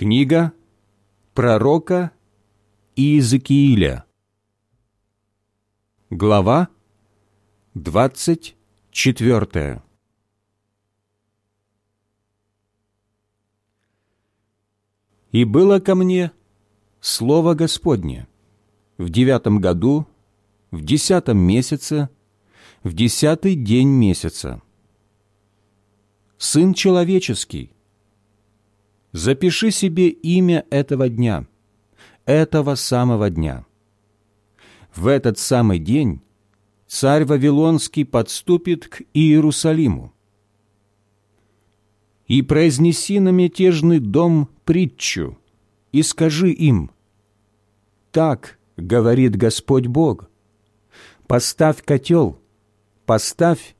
Книга пророка Иезекииля. Глава двадцать четвертая. «И было ко мне Слово Господне в девятом году, в десятом месяце, в десятый день месяца. Сын человеческий, запиши себе имя этого дня, этого самого дня. В этот самый день царь Вавилонский подступит к Иерусалиму. И произнеси на мятежный дом притчу, и скажи им, «Так говорит Господь Бог, поставь котел, поставь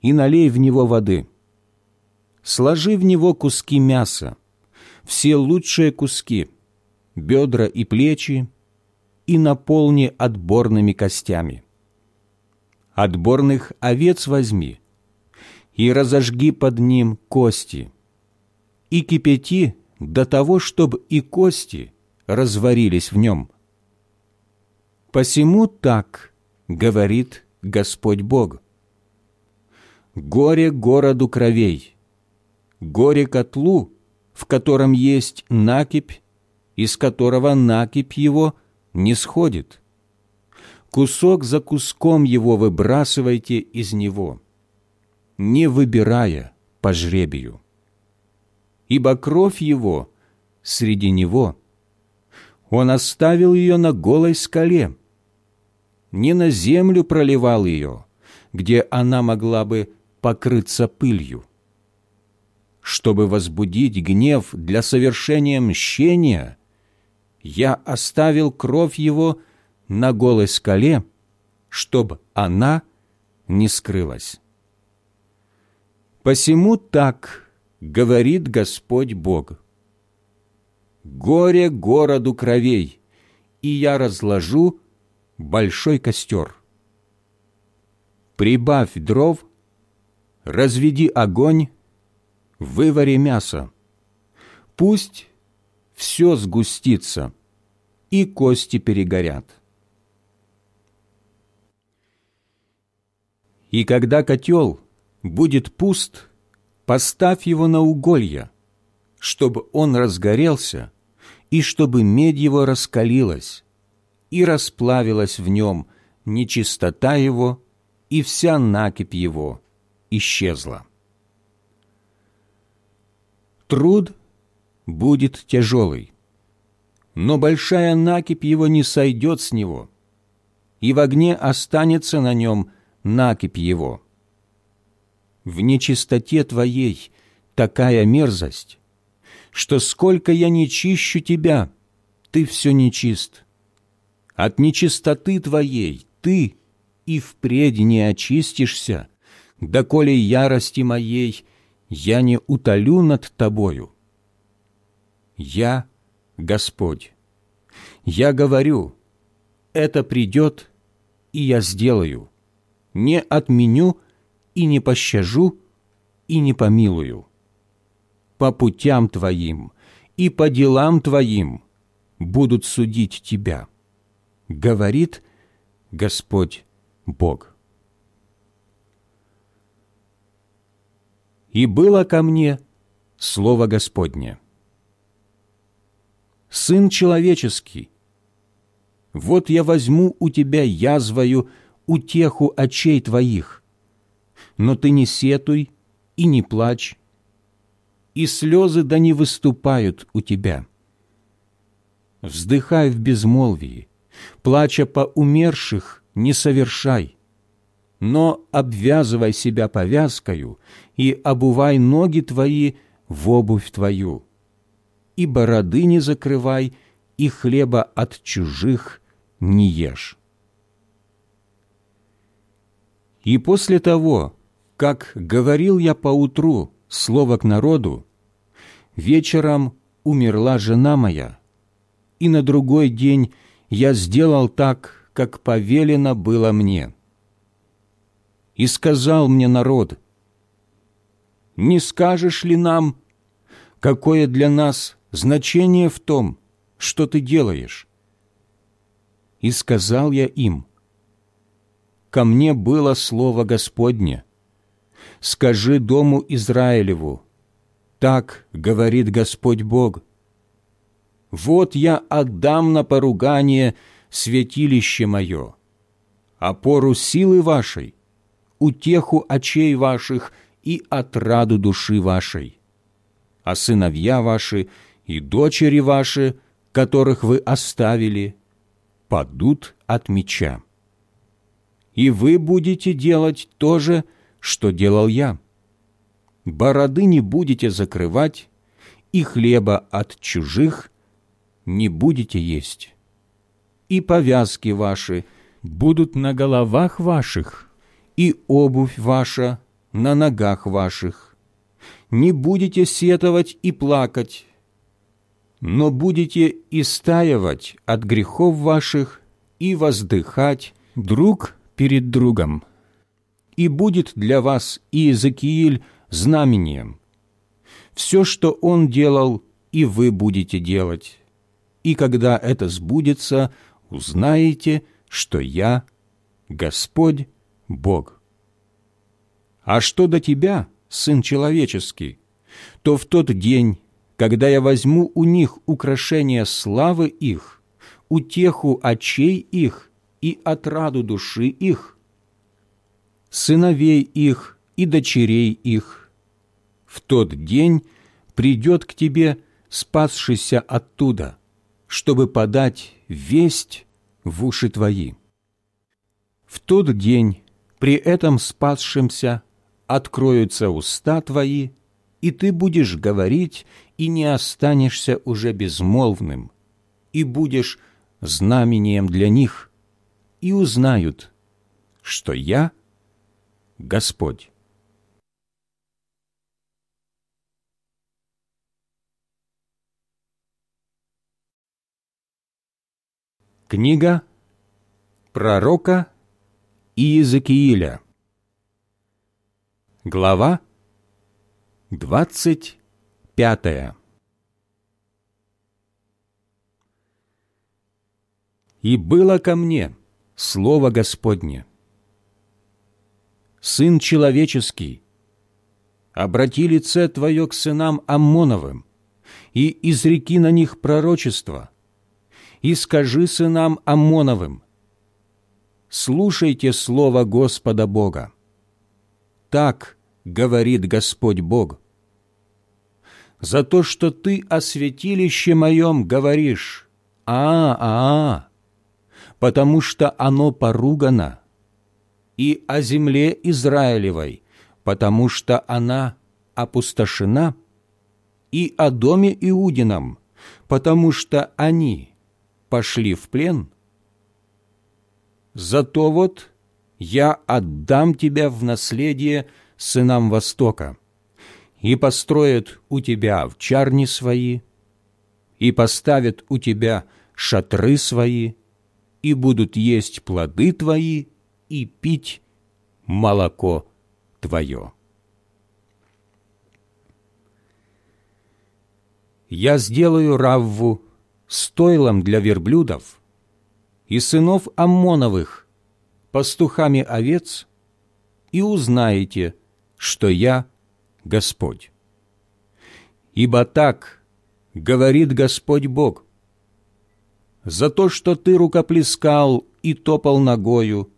и налей в него воды, сложи в него куски мяса, все лучшие куски, бедра и плечи, и наполни отборными костями. Отборных овец возьми, и разожги под ним кости, и кипяти до того, чтобы и кости разварились в нем. Посему так говорит Господь Бог. Горе городу кровей, горе котлу, в котором есть накипь, из которого накипь его не сходит. Кусок за куском его выбрасывайте из него, не выбирая по жребию. Ибо кровь его среди него, он оставил ее на голой скале, не на землю проливал ее, где она могла бы покрыться пылью чтобы возбудить гнев для совершения мщения, я оставил кровь его на голой скале, чтобы она не скрылась. Посему так говорит Господь Бог. Горе городу кровей, и я разложу большой костер. Прибавь дров, разведи огонь, вывари мясо. Пусть все сгустится, и кости перегорят. И когда котел будет пуст, поставь его на уголья, чтобы он разгорелся, и чтобы медь его раскалилась, и расплавилась в нем нечистота его, и вся накипь его исчезла труд будет тяжелый, но большая накипь его не сойдет с него, и в огне останется на нем накипь его. В нечистоте твоей такая мерзость, что сколько я не чищу тебя, ты все нечист. От нечистоты твоей ты и впредь не очистишься, доколе ярости моей – я не утолю над тобою. Я Господь. Я говорю, это придет, и я сделаю. Не отменю и не пощажу и не помилую. По путям твоим и по делам твоим будут судить тебя, говорит Господь Бог. И было ко мне Слово Господне. Сын человеческий, вот я возьму у тебя язвою утеху очей твоих, но ты не сетуй и не плачь, и слезы да не выступают у тебя. Вздыхай в безмолвии, плача по умерших не совершай, но обвязывай себя повязкою и обувай ноги твои в обувь твою, и бороды не закрывай, и хлеба от чужих не ешь. И после того, как говорил я поутру слово к народу, вечером умерла жена моя, и на другой день я сделал так, как повелено было мне. И сказал мне народ, «Не скажешь ли нам, какое для нас значение в том, что ты делаешь?» И сказал я им, «Ко мне было слово Господне. Скажи дому Израилеву, так говорит Господь Бог. Вот я отдам на поругание святилище мое, опору силы вашей, утеху очей ваших и отраду души вашей. А сыновья ваши и дочери ваши, которых вы оставили, падут от меча. И вы будете делать то же, что делал я. Бороды не будете закрывать, и хлеба от чужих не будете есть. И повязки ваши будут на головах ваших, и обувь ваша на ногах ваших. Не будете сетовать и плакать, но будете истаивать от грехов ваших и воздыхать друг перед другом. И будет для вас Иезекииль знамением. Все, что он делал, и вы будете делать. И когда это сбудется, узнаете, что я Господь Бог. А что до тебя, Сын Человеческий, то в тот день, когда я возьму у них украшение славы их, утеху очей их и отраду души их, сыновей их и дочерей их. В тот день придет к тебе спасшийся оттуда, чтобы подать весть в уши твои. В тот день при этом спасшемся откроются уста твои, и ты будешь говорить, и не останешься уже безмолвным, и будешь знамением для них, и узнают, что я Господь. Книга пророка Иезекииля Глава двадцать пятая «И было ко мне Слово Господне, Сын человеческий, обрати лице Твое к сынам Аммоновым и изреки на них пророчество, и скажи сынам Аммоновым, слушайте слово Господа Бога. Так говорит Господь Бог. За то, что ты о святилище моем говоришь, а, а, а, потому что оно поругано, и о земле Израилевой, потому что она опустошена, и о доме Иудином, потому что они пошли в плен, зато вот я отдам тебя в наследие сынам Востока, и построят у тебя овчарни свои, и поставят у тебя шатры свои, и будут есть плоды твои и пить молоко твое. Я сделаю Равву стойлом для верблюдов и сынов Аммоновых, пастухами овец, и узнаете, что я Господь. Ибо так говорит Господь Бог, за то, что ты рукоплескал и топал ногою,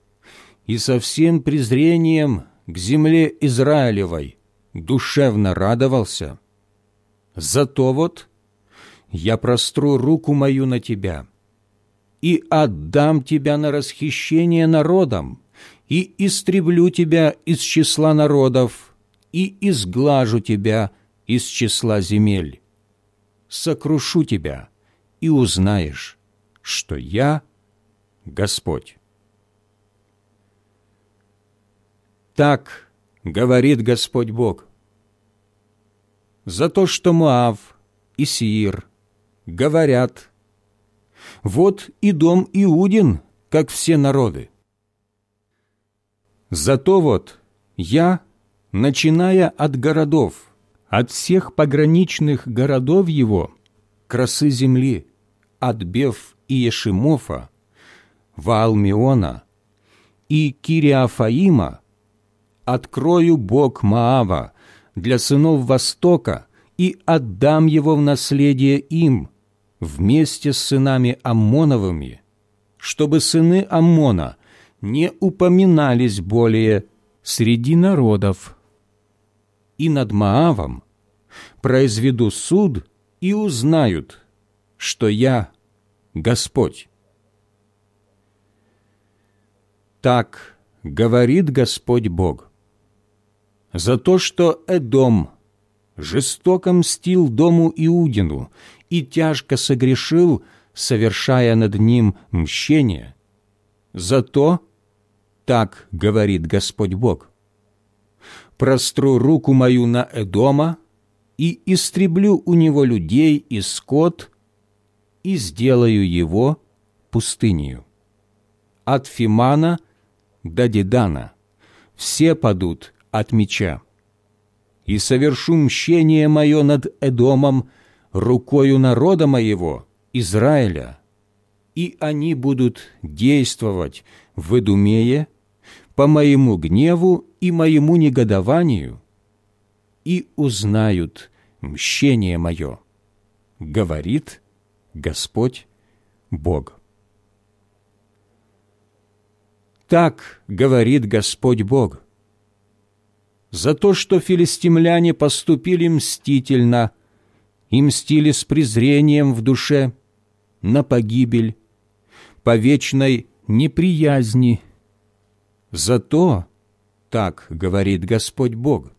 и со всем презрением к земле Израилевой душевно радовался, зато вот я простру руку мою на тебя и отдам тебя на расхищение народам, и истреблю тебя из числа народов, и изглажу тебя из числа земель. Сокрушу тебя, и узнаешь, что я Господь. Так говорит Господь Бог. За то, что Моав и Сиир говорят, вот и дом Иудин, как все народы. Зато вот я, начиная от городов, от всех пограничных городов его, красы земли, от Бев и Ешимофа, Ваалмиона и Кириафаима, открою Бог Маава для сынов Востока и отдам его в наследие им вместе с сынами Аммоновыми, чтобы сыны Аммона не упоминались более среди народов. И над Маавом произведу суд и узнают, что я Господь. Так говорит Господь Бог. За то, что Эдом жестоко мстил дому Иудину и тяжко согрешил, совершая над ним мщение, за то, так говорит Господь Бог, простру руку мою на Эдома и истреблю у него людей и скот, и сделаю его пустынью. От Фимана до Дедана все падут от меча. И совершу мщение мое над Эдомом рукою народа моего, Израиля, и они будут действовать в Эдумее по моему гневу и моему негодованию, и узнают мщение мое, говорит Господь Бог. Так говорит Господь Бог. За то, что филистимляне поступили мстительно и мстили с презрением в душе на погибель, по вечной неприязни. Зато, так говорит Господь Бог,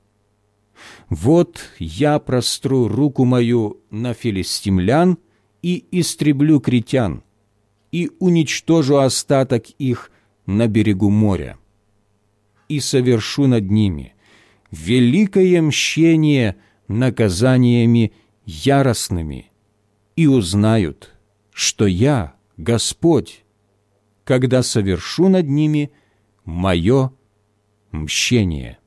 вот я простру руку мою на филистимлян и истреблю критян, и уничтожу остаток их на берегу моря, и совершу над ними великое мщение наказаниями яростными, и узнают, что я, Господь, когда совершу над ними мое мщение.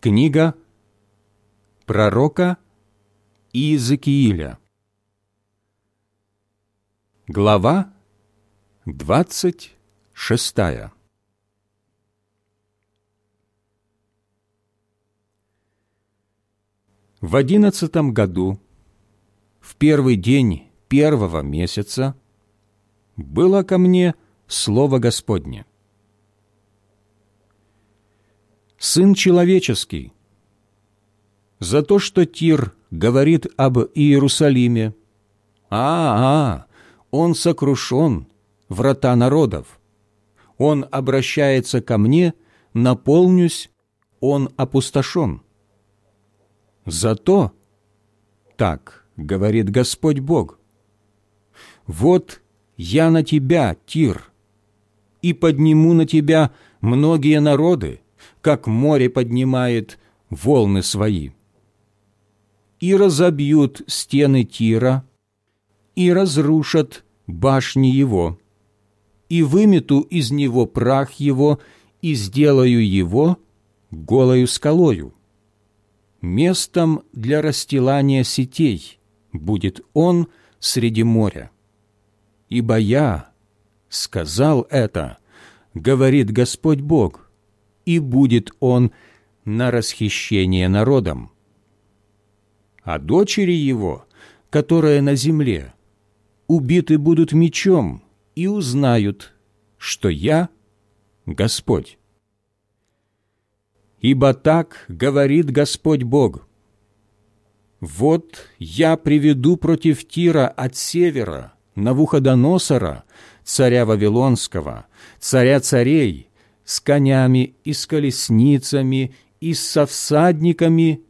Книга пророка Иезекииля. Глава двадцать шестая. В одиннадцатом году, в первый день первого месяца, было ко мне Слово Господне. «Сын человеческий, за то, что Тир говорит об Иерусалиме. А, а, он сокрушен, врата народов. Он обращается ко мне, наполнюсь, он опустошен. Зато, так говорит Господь Бог, вот я на тебя, Тир, и подниму на тебя многие народы, как море поднимает волны свои и разобьют стены Тира, и разрушат башни его, и вымету из него прах его, и сделаю его голою скалою. Местом для расстилания сетей будет он среди моря. Ибо я сказал это, говорит Господь Бог, и будет он на расхищение народом а дочери его, которые на земле, убиты будут мечом и узнают, что я Господь. Ибо так говорит Господь Бог. Вот я приведу против Тира от севера Навуходоносора, царя Вавилонского, царя царей, с конями и с колесницами, и со всадниками,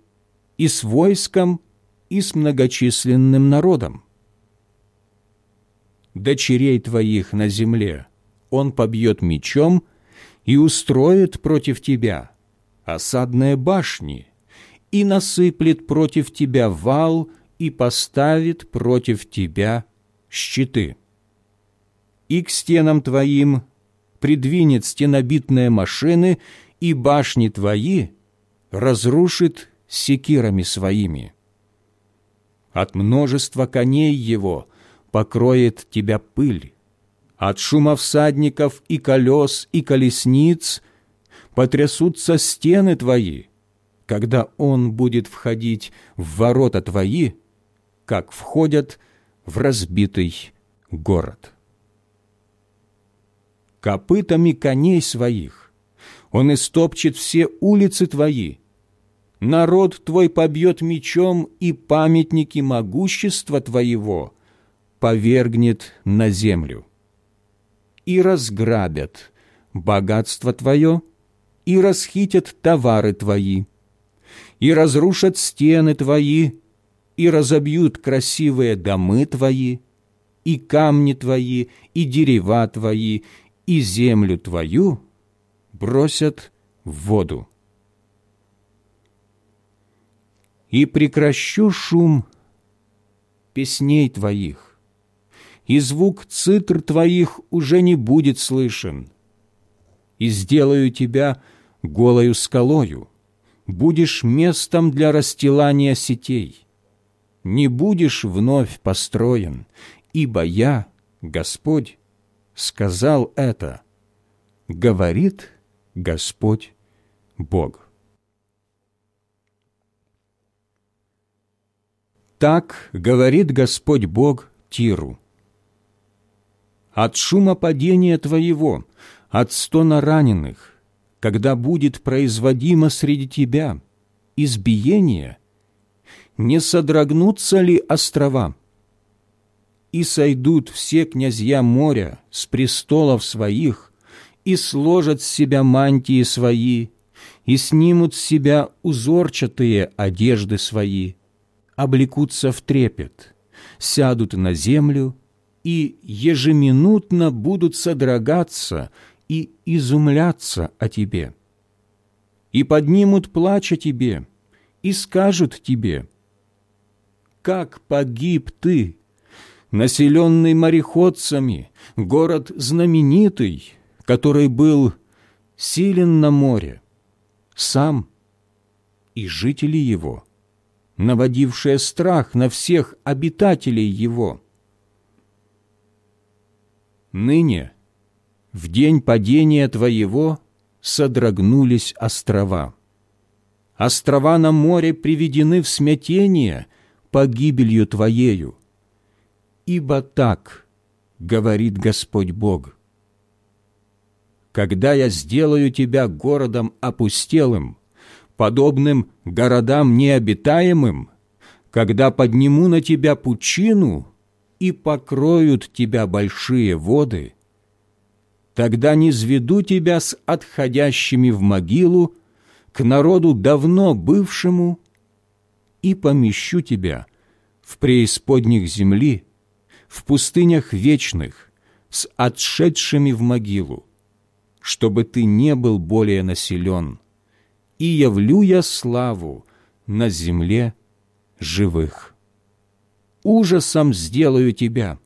и с войском, и с многочисленным народом. Дочерей твоих на земле он побьет мечом и устроит против тебя осадные башни, и насыплет против тебя вал и поставит против тебя щиты. И к стенам твоим придвинет стенобитные машины, и башни твои разрушит секирами своими. От множества коней его покроет тебя пыль, от шума всадников и колес и колесниц потрясутся стены твои, когда он будет входить в ворота твои, как входят в разбитый город. Копытами коней своих он истопчет все улицы твои, народ твой побьет мечом, и памятники могущества твоего повергнет на землю. И разграбят богатство твое, и расхитят товары твои, и разрушат стены твои, и разобьют красивые домы твои, и камни твои, и дерева твои, и землю твою бросят в воду. И прекращу шум песней твоих, и звук цитр твоих уже не будет слышен, и сделаю тебя голою скалою, будешь местом для расстилания сетей, не будешь вновь построен, ибо я, Господь, сказал это, говорит Господь Бог. Так говорит Господь Бог Тиру. От шума падения твоего, от стона раненых, когда будет производимо среди тебя избиение, не содрогнутся ли острова? И сойдут все князья моря с престолов своих, и сложат с себя мантии свои, и снимут с себя узорчатые одежды свои, облекутся в трепет, сядут на землю и ежеминутно будут содрогаться и изумляться о тебе. И поднимут плач о тебе, и скажут тебе, «Как погиб ты, населенный мореходцами, город знаменитый, который был силен на море, сам и жители его, наводившие страх на всех обитателей его. Ныне – в день падения Твоего содрогнулись острова. Острова на море приведены в смятение погибелью Твоею. Ибо так говорит Господь Бог. Когда я сделаю тебя городом опустелым, подобным городам необитаемым, когда подниму на тебя пучину и покроют тебя большие воды, Тогда не зведу тебя с отходящими в могилу к народу давно бывшему и помещу тебя в преисподних земли, в пустынях вечных, с отшедшими в могилу, чтобы ты не был более населен, и явлю я славу на земле живых. Ужасом сделаю тебя,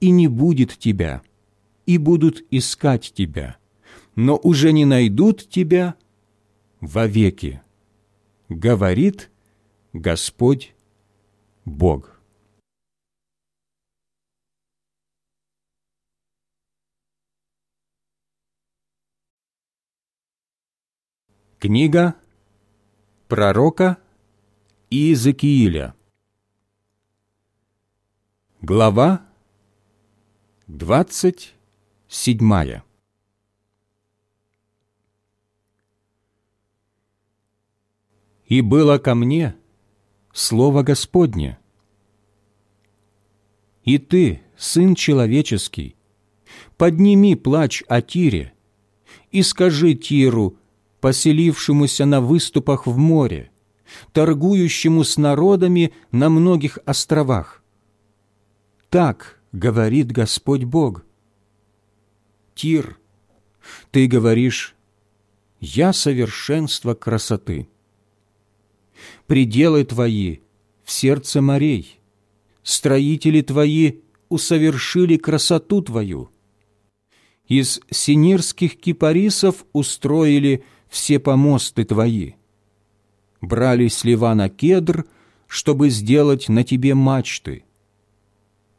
и не будет тебя, и будут искать тебя, но уже не найдут тебя вовеки, говорит Господь Бог. Книга пророка Иезекииля Глава двадцать седьмая. «И было ко мне Слово Господне. И ты, Сын Человеческий, подними плач о Тире и скажи Тиру, поселившемуся на выступах в море, торгующему с народами на многих островах. Так говорит Господь Бог. Тир, ты говоришь, «Я совершенство красоты». Пределы твои в сердце морей, строители твои усовершили красоту твою. из синирских кипарисов устроили все помосты твои. Брали с Ливана кедр, чтобы сделать на тебе мачты.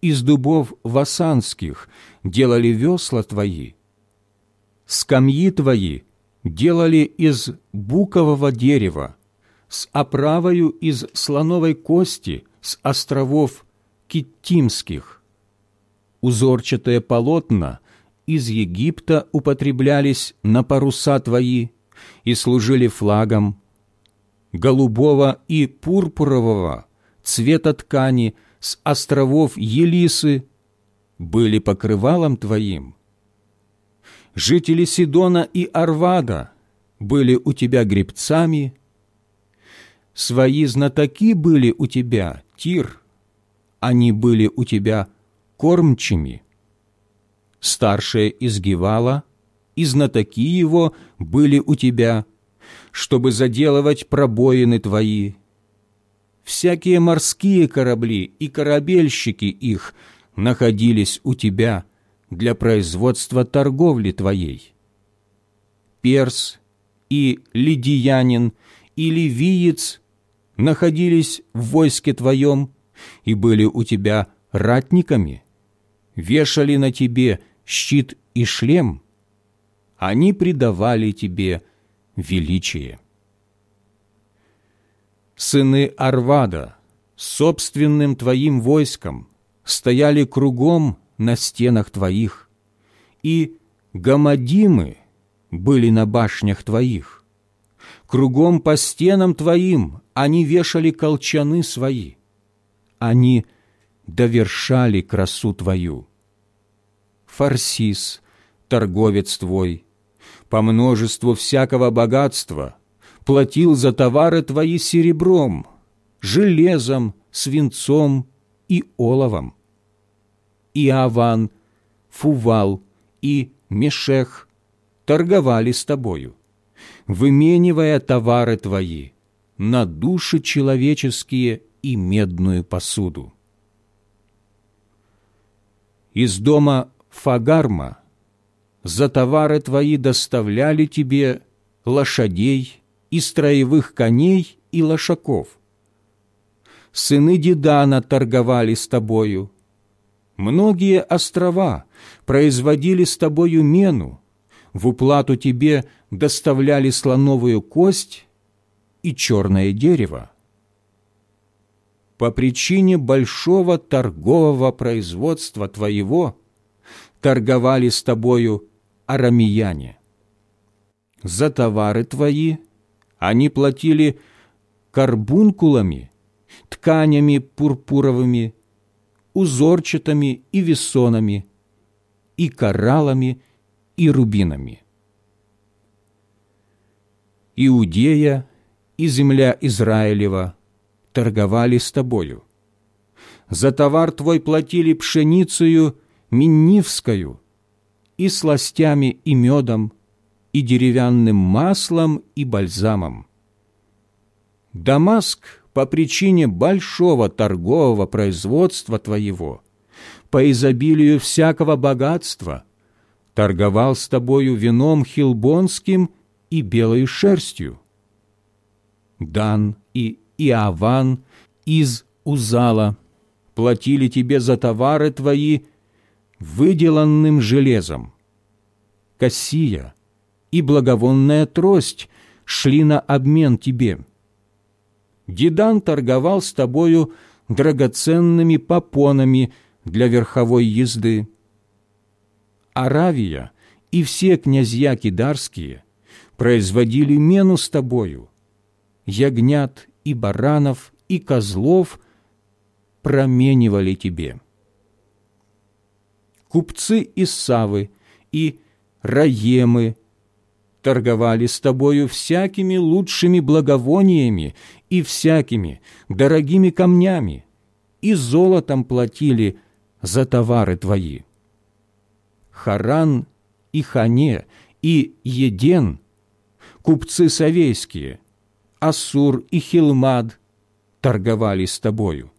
Из дубов васанских делали весла твои. Скамьи твои делали из букового дерева, с оправою из слоновой кости, с островов Киттимских. Узорчатые полотна из Египта употреблялись на паруса твои и служили флагом. Голубого и пурпурового цвета ткани с островов Елисы были покрывалом твоим. Жители Сидона и Арвада были у тебя гребцами, свои знатоки были у тебя, Тир, они были у тебя кормчими старшее из Гевала, и знатоки его были у тебя, чтобы заделывать пробоины твои. Всякие морские корабли и корабельщики их находились у тебя для производства торговли твоей. Перс и лидиянин и ливиец находились в войске твоем и были у тебя ратниками, вешали на тебе щит и шлем, они придавали тебе величие. Сыны Арвада собственным твоим войском стояли кругом на стенах твоих, и гамадимы были на башнях твоих. Кругом по стенам твоим они вешали колчаны свои. Они довершали красу твою. Фарсис, торговец твой, по множеству всякого богатства платил за товары твои серебром, железом, свинцом и оловом. И Аван, Фувал и Мешех торговали с тобою, выменивая товары твои на души человеческие и медную посуду. Из дома Фагарма, за товары твои доставляли тебе лошадей и строевых коней и лошаков. Сыны Дедана торговали с тобою. Многие острова производили с тобою мену, в уплату тебе доставляли слоновую кость и черное дерево. По причине большого торгового производства твоего – торговали с тобою арамияне. За товары твои они платили карбункулами, тканями пурпуровыми, узорчатыми и весонами, и кораллами, и рубинами. Иудея и земля Израилева торговали с тобою. За товар твой платили пшеницею Миннивскую, и сластями и медом, и деревянным маслом и бальзамом. Дамаск по причине большого торгового производства твоего, по изобилию всякого богатства, торговал с тобою вином хилбонским и белой шерстью. Дан и Иаван из Узала платили тебе за товары твои выделанным железом. Кассия и благовонная трость шли на обмен тебе. Дедан торговал с тобою драгоценными попонами для верховой езды. Аравия и все князья кидарские производили мену с тобою. Ягнят и баранов и козлов променивали тебе купцы из Савы и Раемы торговали с тобою всякими лучшими благовониями и всякими дорогими камнями, и золотом платили за товары твои. Харан и Хане и Еден, купцы савейские, Ассур и Хилмад торговали с тобою.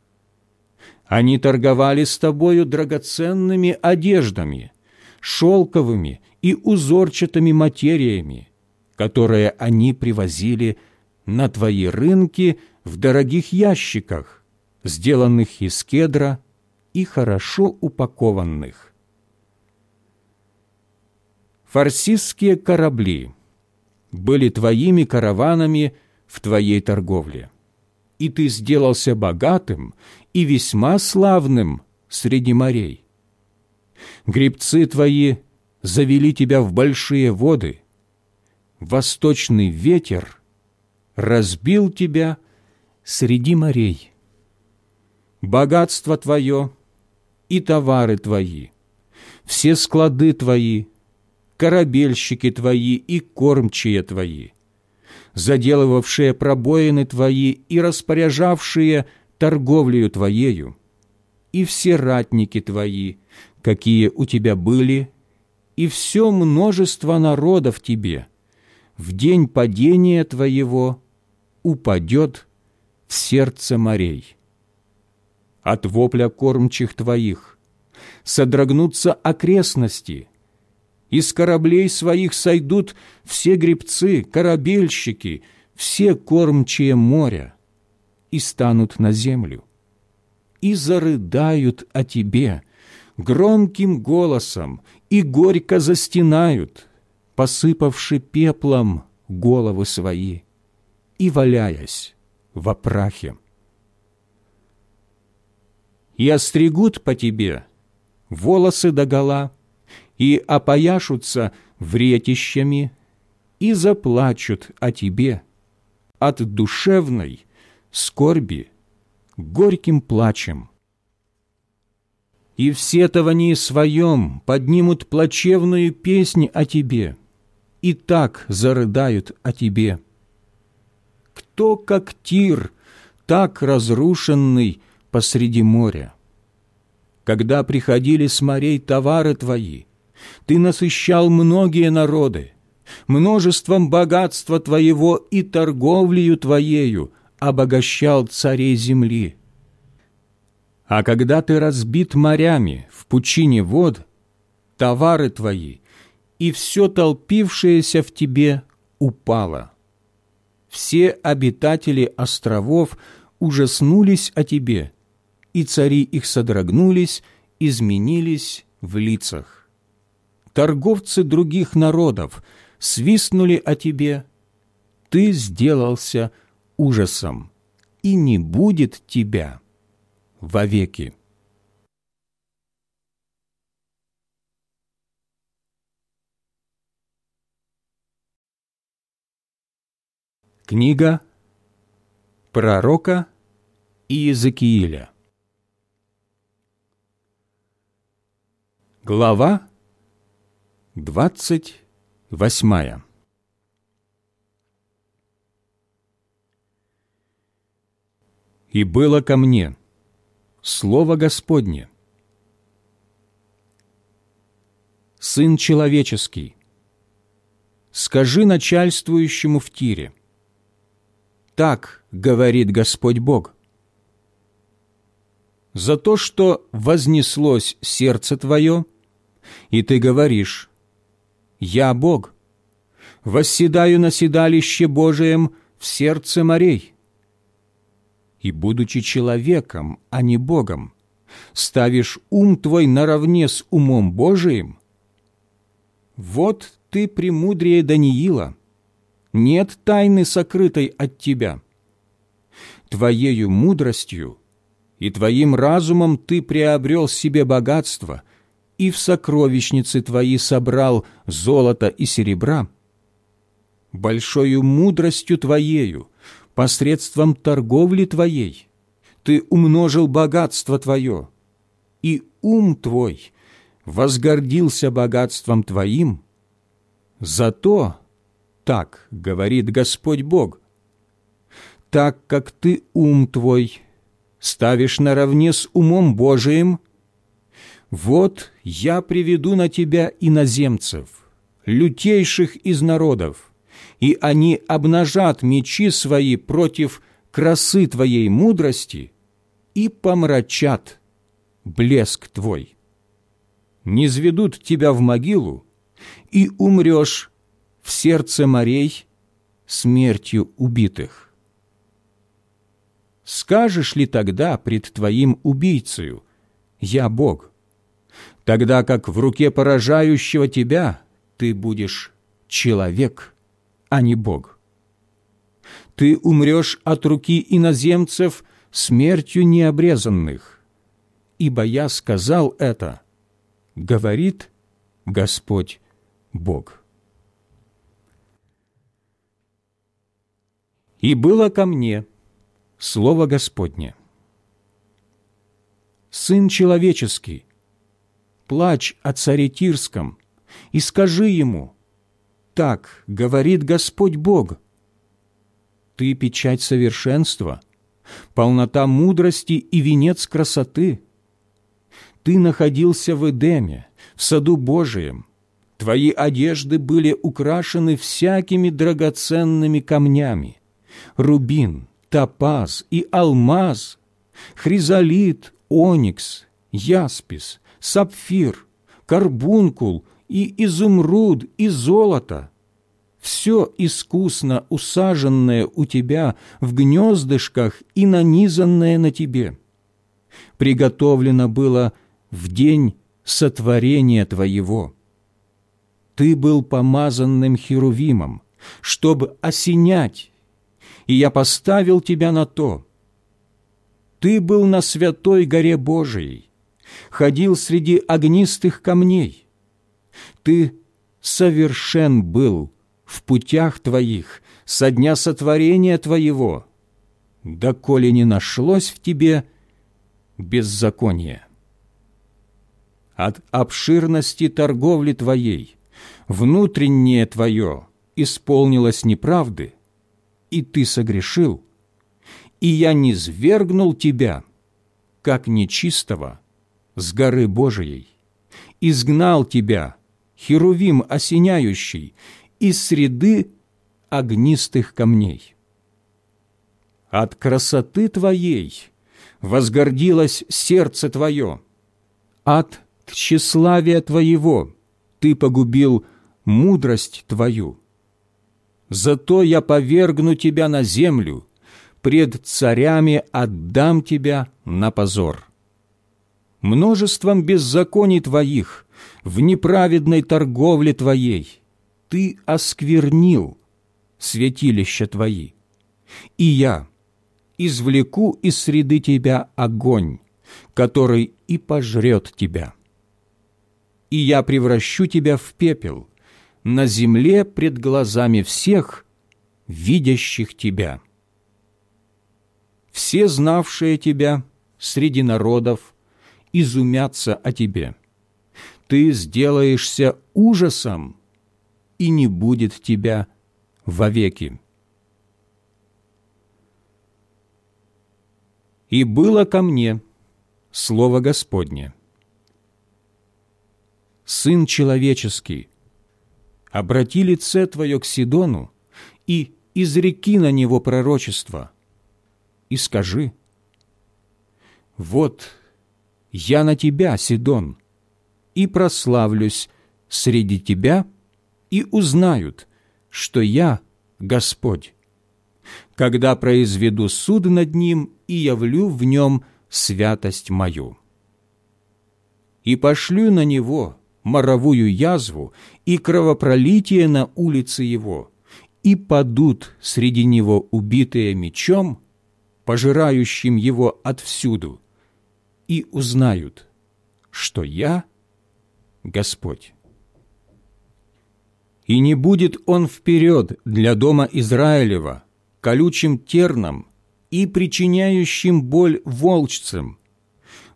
Они торговали с тобою драгоценными одеждами, шелковыми и узорчатыми материями, которые они привозили на твои рынки в дорогих ящиках, сделанных из кедра и хорошо упакованных. Фарсистские корабли были твоими караванами в твоей торговле, и ты сделался богатым и весьма славным среди морей. Гребцы твои завели тебя в большие воды, восточный ветер разбил тебя среди морей. Богатство твое и товары твои, все склады твои, корабельщики твои и кормчие твои, заделывавшие пробоины твои и распоряжавшие торговлею твоею, и все ратники твои, какие у тебя были, и все множество народов тебе, в день падения твоего упадет в сердце морей. От вопля кормчих твоих содрогнутся окрестности, из кораблей своих сойдут все гребцы, корабельщики, все кормчие моря и станут на землю, и зарыдают о тебе громким голосом и горько застенают, посыпавши пеплом головы свои и валяясь во прахе. И остригут по тебе волосы догола, и опояшутся вретищами, и заплачут о тебе от душевной скорби горьким плачем. И в сетовании своем поднимут плачевную песнь о тебе, и так зарыдают о тебе кто, как Тир, так разрушенный посреди моря? Когда приходили с морей товары твои, ты насыщал многие народы, множеством богатства твоего и торговлею твоею обогащал царей земли. А когда ты разбит морями в пучине вод, товары твои и все толпившееся в тебе упало. Все обитатели островов ужаснулись о тебе, и цари их содрогнулись, изменились в лицах. Торговцы других народов свистнули о тебе, ты сделался ужасом, и не будет тебя вовеки. Книга пророка Иезекииля Глава двадцать восьмая «И было ко мне Слово Господне, Сын человеческий, скажи начальствующему в тире, так говорит Господь Бог. За то, что вознеслось сердце твое, и ты говоришь, «Я Бог, восседаю на седалище Божием в сердце морей». И, будучи человеком, а не Богом, ставишь ум твой наравне с умом Божиим, вот ты премудрее Даниила – нет тайны, сокрытой от тебя. Твоею мудростью и твоим разумом ты приобрел себе богатство и в сокровищнице твои собрал золото и серебра. Большою мудростью твоею, посредством торговли твоей, ты умножил богатство твое, и ум твой возгордился богатством твоим, зато так говорит Господь Бог. Так как ты ум твой ставишь наравне с умом Божиим, вот я приведу на тебя иноземцев, лютейших из народов, и они обнажат мечи свои против красы твоей мудрости и помрачат блеск твой. не зведут тебя в могилу, и умрешь в сердце морей смертью убитых. Скажешь ли тогда пред твоим убийцею, «Я Бог», тогда как в руке поражающего тебя ты будешь человек, а не Бог? Ты умрешь от руки иноземцев смертью необрезанных, ибо я сказал это, говорит Господь Бог. И было ко мне Слово Господне. Сын человеческий, плачь о царе Тирском и скажи ему, так говорит Господь Бог, ты печать совершенства, полнота мудрости и венец красоты. Ты находился в Эдеме, в саду Божием, твои одежды были украшены всякими драгоценными камнями, рубин, топаз и алмаз, хризолит, оникс, яспис, сапфир, карбункул и изумруд и золото. Все искусно усаженное у тебя в гнездышках и нанизанное на тебе. Приготовлено было в день сотворения твоего. Ты был помазанным херувимом, чтобы осенять, и я поставил тебя на то. Ты был на святой горе Божией, ходил среди огнистых камней. Ты совершен был в путях твоих со дня сотворения твоего, доколе не нашлось в тебе беззакония. От обширности торговли твоей внутреннее твое исполнилось неправды, и ты согрешил, и я не свергнул тебя, как нечистого, с горы Божией, изгнал тебя, херувим осеняющий, из среды огнистых камней. От красоты твоей возгордилось сердце твое, от тщеславия твоего ты погубил мудрость твою. Зато я повергну тебя на землю, пред царями отдам тебя на позор. Множеством беззаконий твоих, в неправедной торговле твоей, ты осквернил святилища твои. И я извлеку из среды тебя огонь, который и пожрет тебя. И я превращу тебя в пепел на земле пред глазами всех, видящих тебя. Все, знавшие тебя среди народов, изумятся о тебе. Ты сделаешься ужасом, и не будет тебя вовеки. И было ко мне Слово Господне. Сын человеческий, обрати лице Твое к Сидону и изреки на него пророчество, и скажи, «Вот я на тебя, Сидон, и прославлюсь среди тебя, и узнают, что я Господь, когда произведу суд над ним и явлю в нем святость мою. И пошлю на него моровую язву и кровопролитие на улице его, и падут среди него убитые мечом, пожирающим его отвсюду, и узнают, что я Господь. И не будет он вперед для дома Израилева, колючим терном и причиняющим боль волчцам,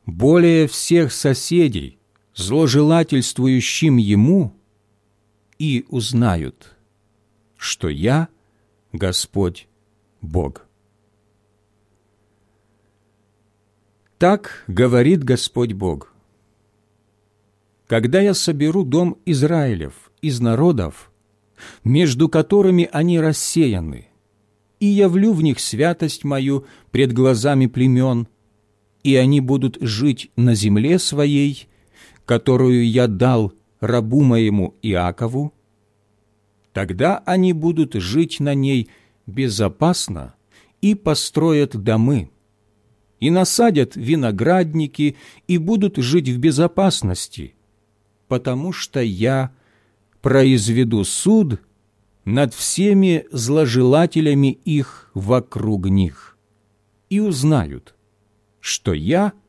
более всех соседей, зложелательствующим ему, и узнают, что я Господь Бог. Так говорит Господь Бог. Когда я соберу дом Израилев из народов, между которыми они рассеяны, и явлю в них святость мою пред глазами племен, и они будут жить на земле своей, которую я дал рабу моему Иакову, тогда они будут жить на ней безопасно и построят домы, и насадят виноградники, и будут жить в безопасности, потому что я произведу суд над всеми зложелателями их вокруг них, и узнают, что я –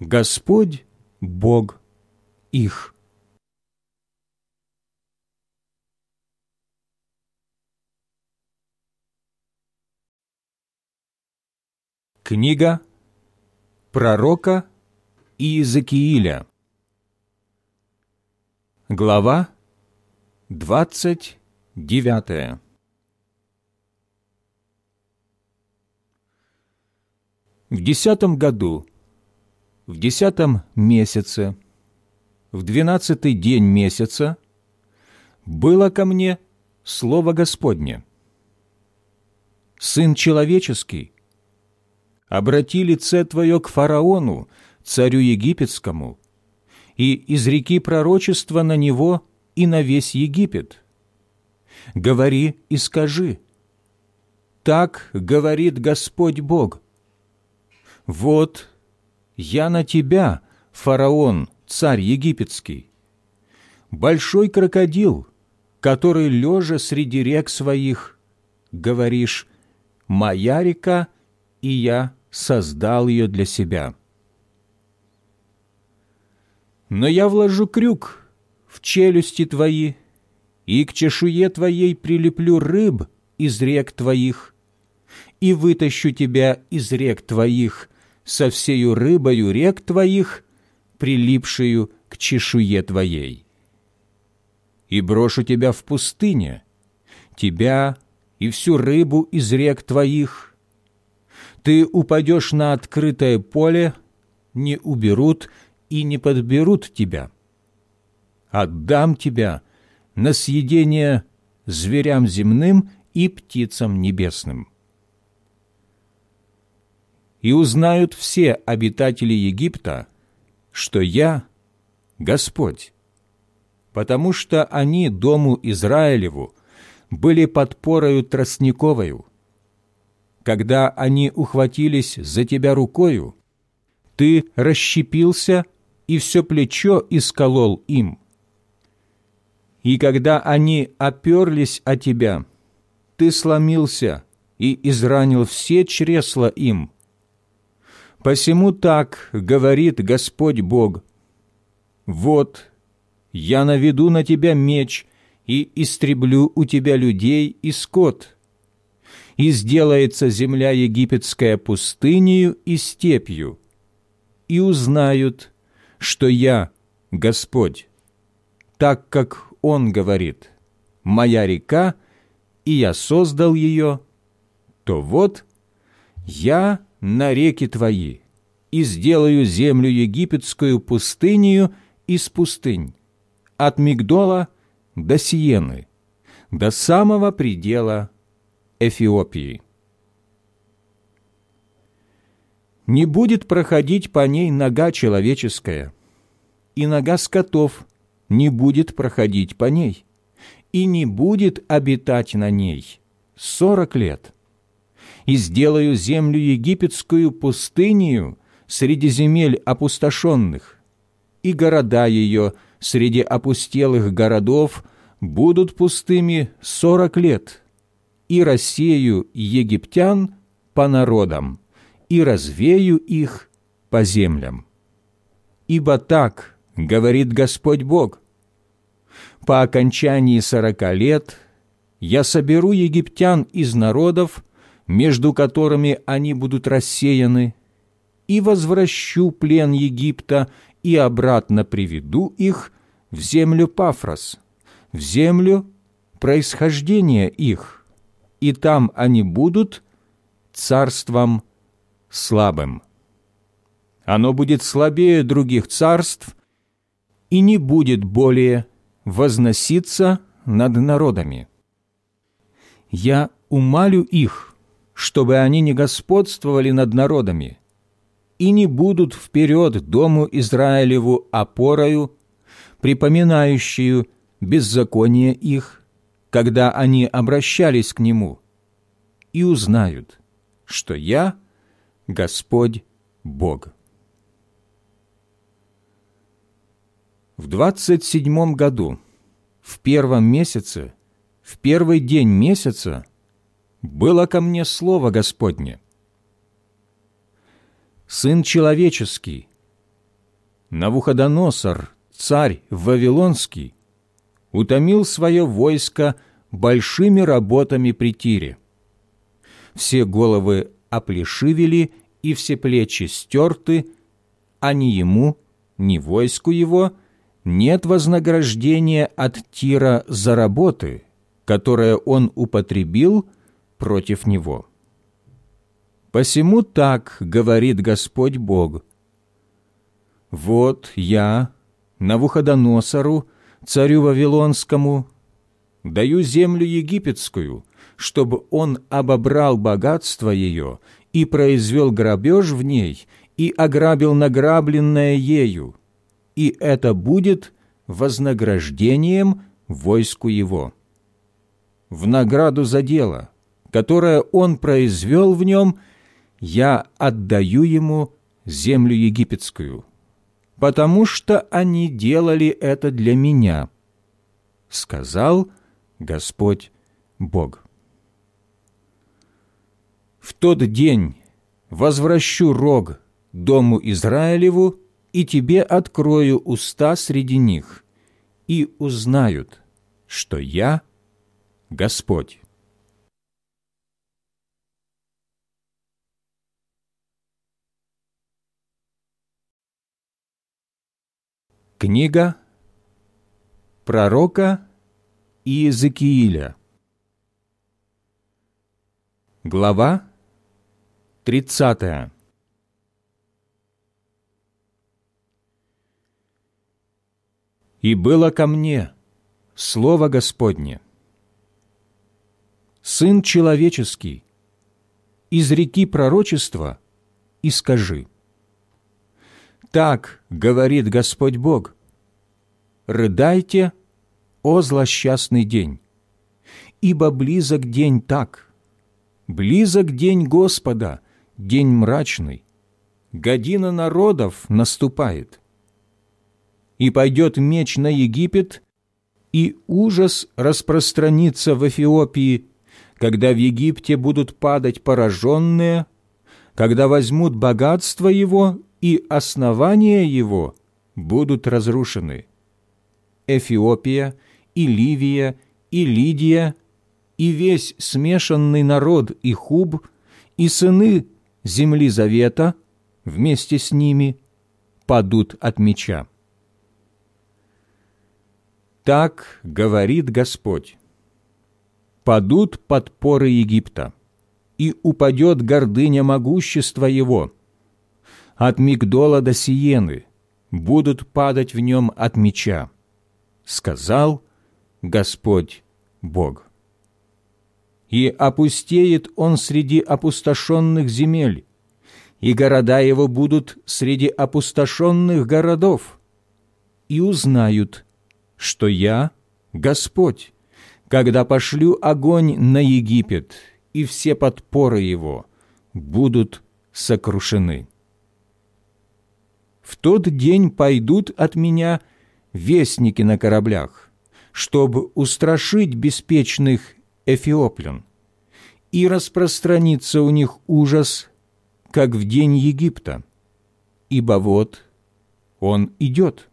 Господь Бог их. Книга пророка Иезекииля Глава двадцать девятая В десятом году в десятом месяце, в двенадцатый день месяца, было ко мне Слово Господне. Сын человеческий, обрати лице Твое к фараону, царю египетскому, и изреки пророчества на него и на весь Египет. Говори и скажи, так говорит Господь Бог. Вот «Я на тебя, фараон, царь египетский, большой крокодил, который, лежа среди рек своих, говоришь, «Моя река, и я создал ее для себя». Но я вложу крюк в челюсти твои, и к чешуе твоей прилеплю рыб из рек твоих, и вытащу тебя из рек твоих, со всею рыбою рек твоих, прилипшую к чешуе твоей. И брошу тебя в пустыне, тебя и всю рыбу из рек твоих. Ты упадешь на открытое поле, не уберут и не подберут тебя. Отдам тебя на съедение зверям земным и птицам небесным и узнают все обитатели Египта, что я Господь, потому что они дому Израилеву были подпорою тростниковою. Когда они ухватились за тебя рукою, ты расщепился и все плечо исколол им. И когда они оперлись о тебя, ты сломился и изранил все чресла им, Посему так говорит Господь Бог. Вот, я наведу на тебя меч и истреблю у тебя людей и скот, и сделается земля египетская пустынею и степью, и узнают, что я Господь, так как Он говорит, «Моя река, и я создал ее», то вот я на реки твои, и сделаю землю египетскую пустынею из пустынь, от Мигдола до Сиены, до самого предела Эфиопии. Не будет проходить по ней нога человеческая, и нога скотов не будет проходить по ней, и не будет обитать на ней сорок лет. И сделаю землю египетскую пустынею среди земель опустошенных, и города ее среди опустелых городов будут пустыми сорок лет, и рассею египтян по народам, и развею их по землям. Ибо так говорит Господь Бог, по окончании сорока лет я соберу египтян из народов, между которыми они будут рассеяны, и возвращу плен Египта и обратно приведу их в землю Пафрос, в землю происхождения их, и там они будут царством слабым. Оно будет слабее других царств и не будет более возноситься над народами. Я умалю их, чтобы они не господствовали над народами, и не будут вперед дому Израилеву опорою, припоминающую беззаконие их, когда они обращались к Нему, и узнают, что Я – Господь Бог. В двадцать седьмом году, в первом месяце, в первый день месяца, было ко мне слово Господне. Сын человеческий, Навуходоносор, царь Вавилонский, утомил свое войско большими работами при Тире. Все головы оплешивели и все плечи стерты, а ни ему, ни войску его нет вознаграждения от Тира за работы, которые он употребил против него. Посему так говорит Господь Бог. «Вот я, Навуходоносору, царю Вавилонскому, даю землю египетскую, чтобы он обобрал богатство ее и произвел грабеж в ней, и ограбил награбленное ею, и это будет вознаграждением войску его. В награду за дело, которое он произвел в нем, я отдаю ему землю египетскую, потому что они делали это для меня, сказал Господь Бог. В тот день возвращу рог дому Израилеву, и тебе открою уста среди них, и узнают, что я Господь. Книга пророка Иезекииля Глава 30 «И было ко мне Слово Господне, Сын человеческий, изреки пророчества и скажи, «Так говорит Господь Бог, рыдайте, о злосчастный день, ибо близок день так, близок день Господа, день мрачный, година народов наступает. И пойдет меч на Египет, и ужас распространится в Эфиопии, когда в Египте будут падать пораженные, когда возьмут богатство его и основания его будут разрушены. Эфиопия и Ливия и Лидия и весь смешанный народ и Хуб и сыны земли завета вместе с ними падут от меча. Так говорит Господь. Падут подпоры Египта, и упадет гордыня могущества его. От Мигдола до Сиены будут падать в нем от меча, сказал Господь Бог и опустеет он среди опустошенных земель, и города его будут среди опустошенных городов, и узнают, что я Господь, когда пошлю огонь на Египет, и все подпоры его будут сокрушены. В тот день пойдут от меня вестники на кораблях, чтобы устрашить беспечных эфиоплян, и распространится у них ужас, как в день Египта, ибо вот он идет.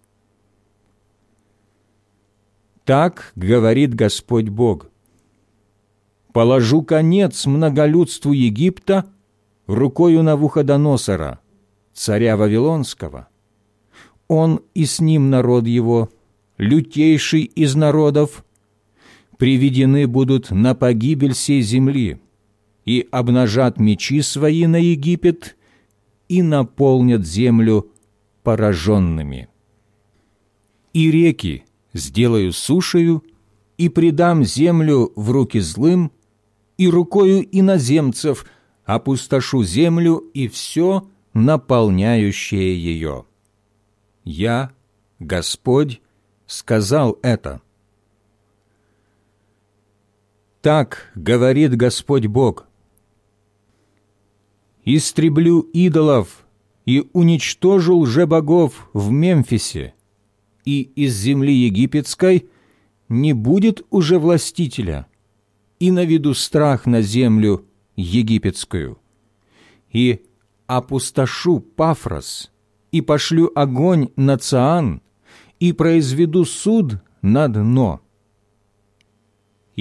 Так говорит Господь Бог. Положу конец многолюдству Египта рукою Навуходоносора, царя Вавилонского. Он и с ним народ его, лютейший из народов, приведены будут на погибель сей земли, и обнажат мечи свои на Египет, и наполнят землю пораженными. И реки сделаю сушею, и предам землю в руки злым, и рукою иноземцев опустошу землю и все наполняющее ее. Я, Господь, сказал это. Так говорит Господь Бог. «Истреблю идолов и уничтожу лжебогов в Мемфисе, и из земли египетской не будет уже властителя, и наведу страх на землю египетскую, и опустошу Пафрос, и пошлю огонь на Цаан, и произведу суд на дно.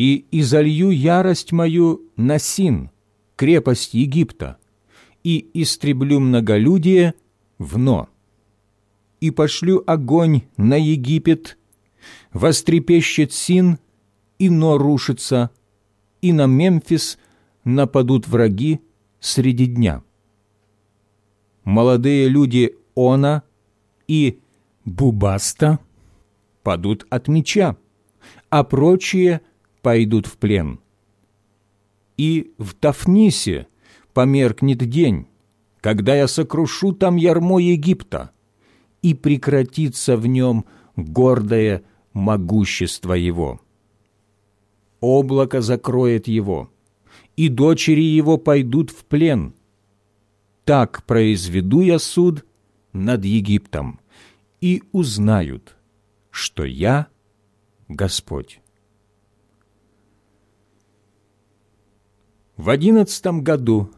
И изолью ярость мою на Син, крепость Египта, и истреблю многолюдие в но. И пошлю огонь на Египет, вострепещет Син, и но рушится, и на Мемфис нападут враги среди дня. Молодые люди Она и Бубаста падут от меча, а прочие пойдут в плен. И в Тафнисе померкнет день, когда я сокрушу там ярмо Египта, и прекратится в нем гордое могущество его. Облако закроет его, и дочери его пойдут в плен. Так произведу я суд над Египтом, и узнают, что я Господь. В одиннадцатом году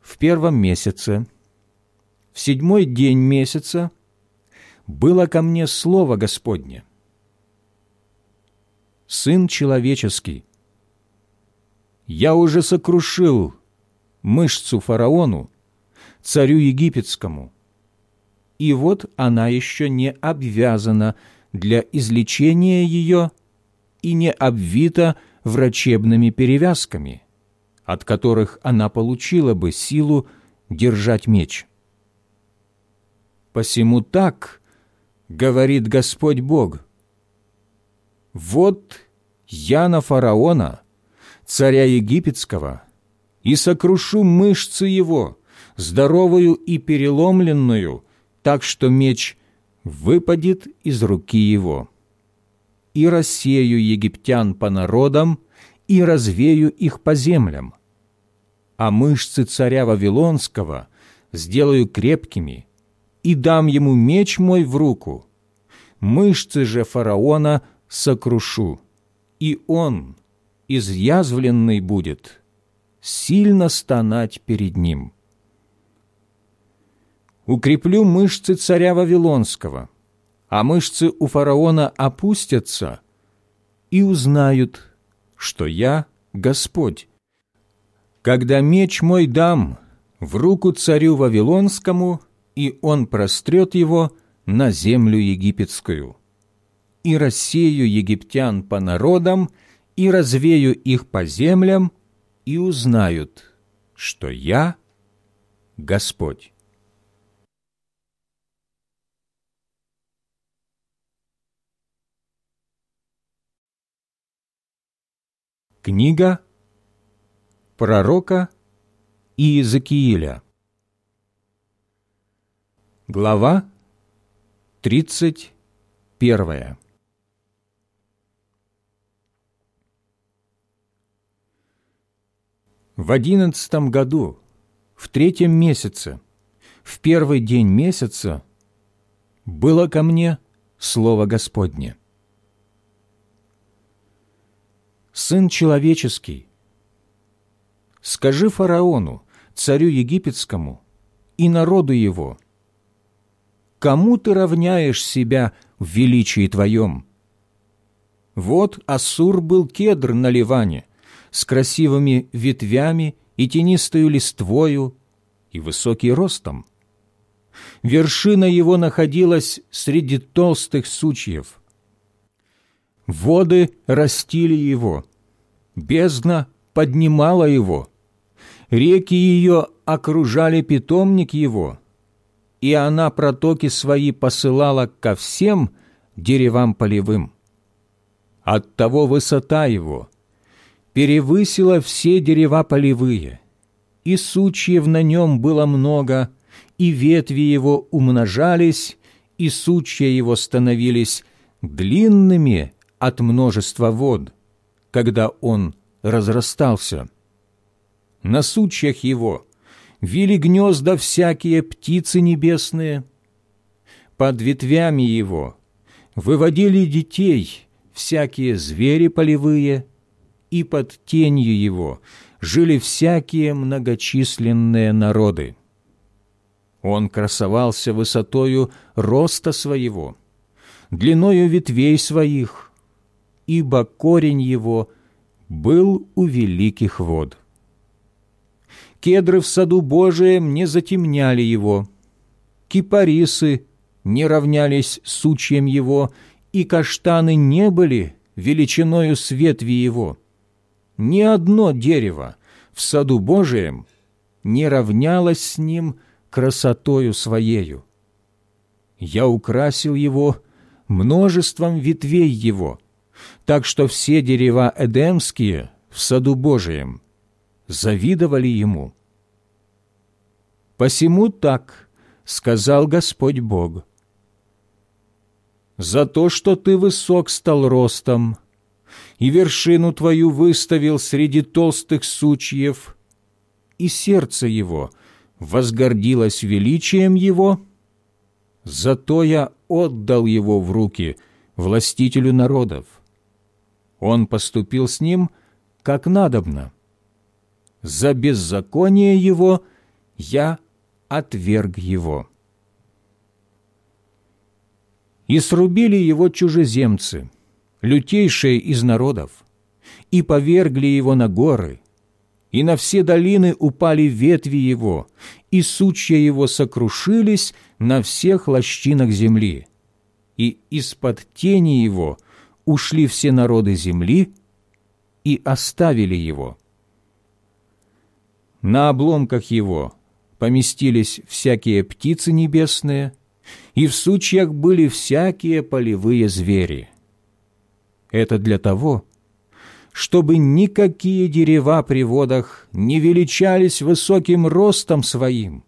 в первом месяце, в седьмой день месяца, было ко мне Слово Господне. Сын человеческий, я уже сокрушил мышцу фараону, царю египетскому, и вот она еще не обвязана для излечения ее и не обвита врачебными перевязками – от которых она получила бы силу держать меч. Посему так говорит Господь Бог. Вот я на фараона, царя египетского, и сокрушу мышцы его, здоровую и переломленную, так что меч выпадет из руки его. И рассею египтян по народам, и развею их по землям а мышцы царя Вавилонского сделаю крепкими и дам ему меч мой в руку. Мышцы же фараона сокрушу, и он, изъязвленный будет, сильно стонать перед ним. Укреплю мышцы царя Вавилонского, а мышцы у фараона опустятся и узнают, что я Господь, когда меч мой дам в руку царю Вавилонскому, и он прострет его на землю египетскую. И рассею египтян по народам, и развею их по землям, и узнают, что я Господь. Книга пророка Иезекииля. Глава 31. В одиннадцатом году, в третьем месяце, в первый день месяца, было ко мне Слово Господне. Сын человеческий, скажи фараону, царю египетскому и народу его, кому ты равняешь себя в величии твоем? Вот Ассур был кедр на Ливане, с красивыми ветвями и тенистою листвою, и высокий ростом. Вершина его находилась среди толстых сучьев. Воды растили его, бездна поднимала его, Реки ее окружали питомник его, и она протоки свои посылала ко всем деревам полевым. Оттого высота его перевысила все дерева полевые, и сучьев на нем было много, и ветви его умножались, и сучья его становились длинными от множества вод, когда он разрастался. На сучьях его вили гнезда всякие птицы небесные, под ветвями его выводили детей всякие звери полевые, и под тенью его жили всякие многочисленные народы. Он красовался высотою роста своего, длиною ветвей своих, ибо корень его был у великих вод. Кедры в саду Божием не затемняли его, кипарисы не равнялись сучьям его, и каштаны не были величиною с ветви его. Ни одно дерево в саду Божием не равнялось с ним красотою своею. Я украсил его множеством ветвей его, так что все дерева эдемские в саду Божием завидовали ему. Посему так сказал Господь Бог. За то, что ты высок стал ростом, и вершину твою выставил среди толстых сучьев, и сердце его возгордилось величием его, зато я отдал его в руки властителю народов. Он поступил с ним, как надобно. За беззаконие его я отверг его. И срубили его чужеземцы, лютейшие из народов, и повергли его на горы, и на все долины упали ветви его, и сучья его сокрушились на всех лощинах земли, и из-под тени его ушли все народы земли и оставили его. На обломках его поместились всякие птицы небесные, и в сучьях были всякие полевые звери. Это для того, чтобы никакие дерева при водах не величались высоким ростом своим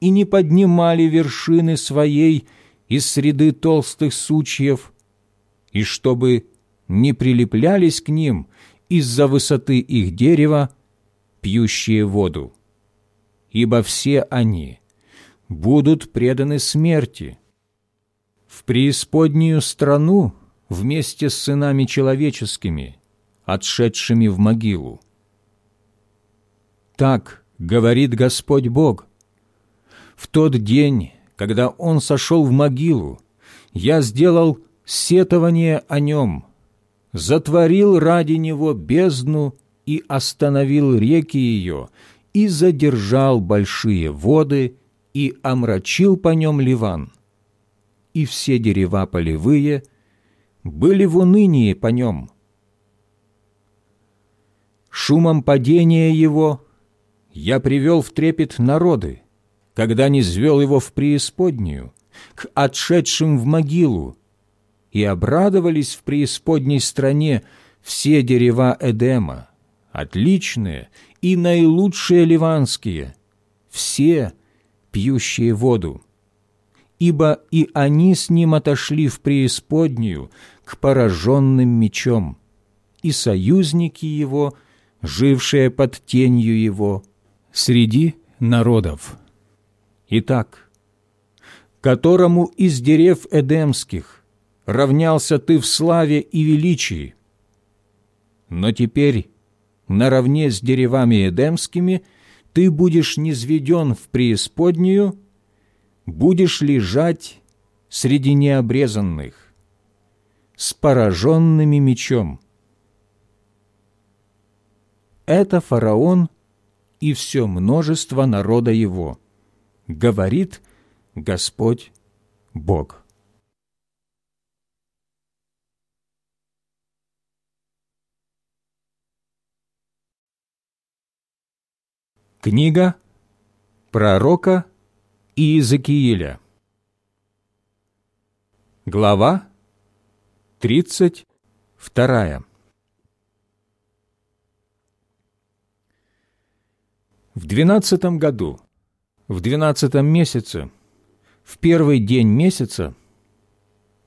и не поднимали вершины своей из среды толстых сучьев, и чтобы не прилеплялись к ним из-за высоты их дерева, пьющие воду. Ибо все они будут преданы смерти. В преисподнюю страну вместе с сынами человеческими – отшедшими в могилу. Так говорит Господь Бог. В тот день, когда Он сошел в могилу, я сделал сетование о Нем, затворил ради Него бездну и остановил реки ее, и задержал большие воды, и омрачил по нем Ливан. И все дерева полевые были в унынии по нем – Шумом падения его я привел в трепет народы, когда не звел его в преисподнюю, к отшедшим в могилу, и обрадовались в преисподней стране все дерева Эдема, отличные и наилучшие ливанские, все пьющие воду. Ибо и они с ним отошли в преисподнюю к пораженным мечом, и союзники его – жившие под тенью Его, среди народов. Итак, которому из дерев Эдемских равнялся ты в славе и величии, но теперь наравне с деревами Эдемскими ты будешь низведен в преисподнюю, будешь лежать среди необрезанных, с пораженными мечом, это фараон и все множество народа его, говорит Господь Бог. Книга пророка Иезекииля Глава тридцать вторая В двенадцатом году, В двенадцатом месяце, в первый день месяца,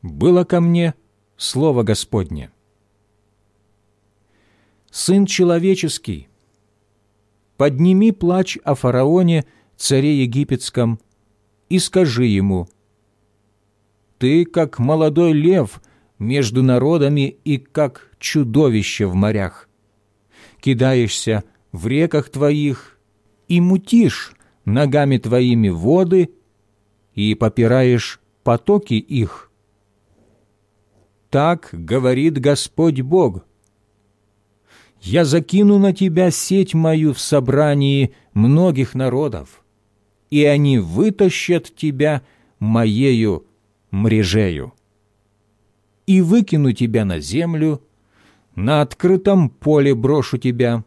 было ко мне Слово Господне. Сын человеческий, подними плач о фараоне, царе египетском, и скажи ему, «Ты, как молодой лев между народами и как чудовище в морях, кидаешься в реках твоих и мутишь ногами твоими воды и попираешь потоки их. Так говорит Господь Бог. Я закину на тебя сеть мою в собрании многих народов, и они вытащат тебя моею мрежею. И выкину тебя на землю, на открытом поле брошу тебя,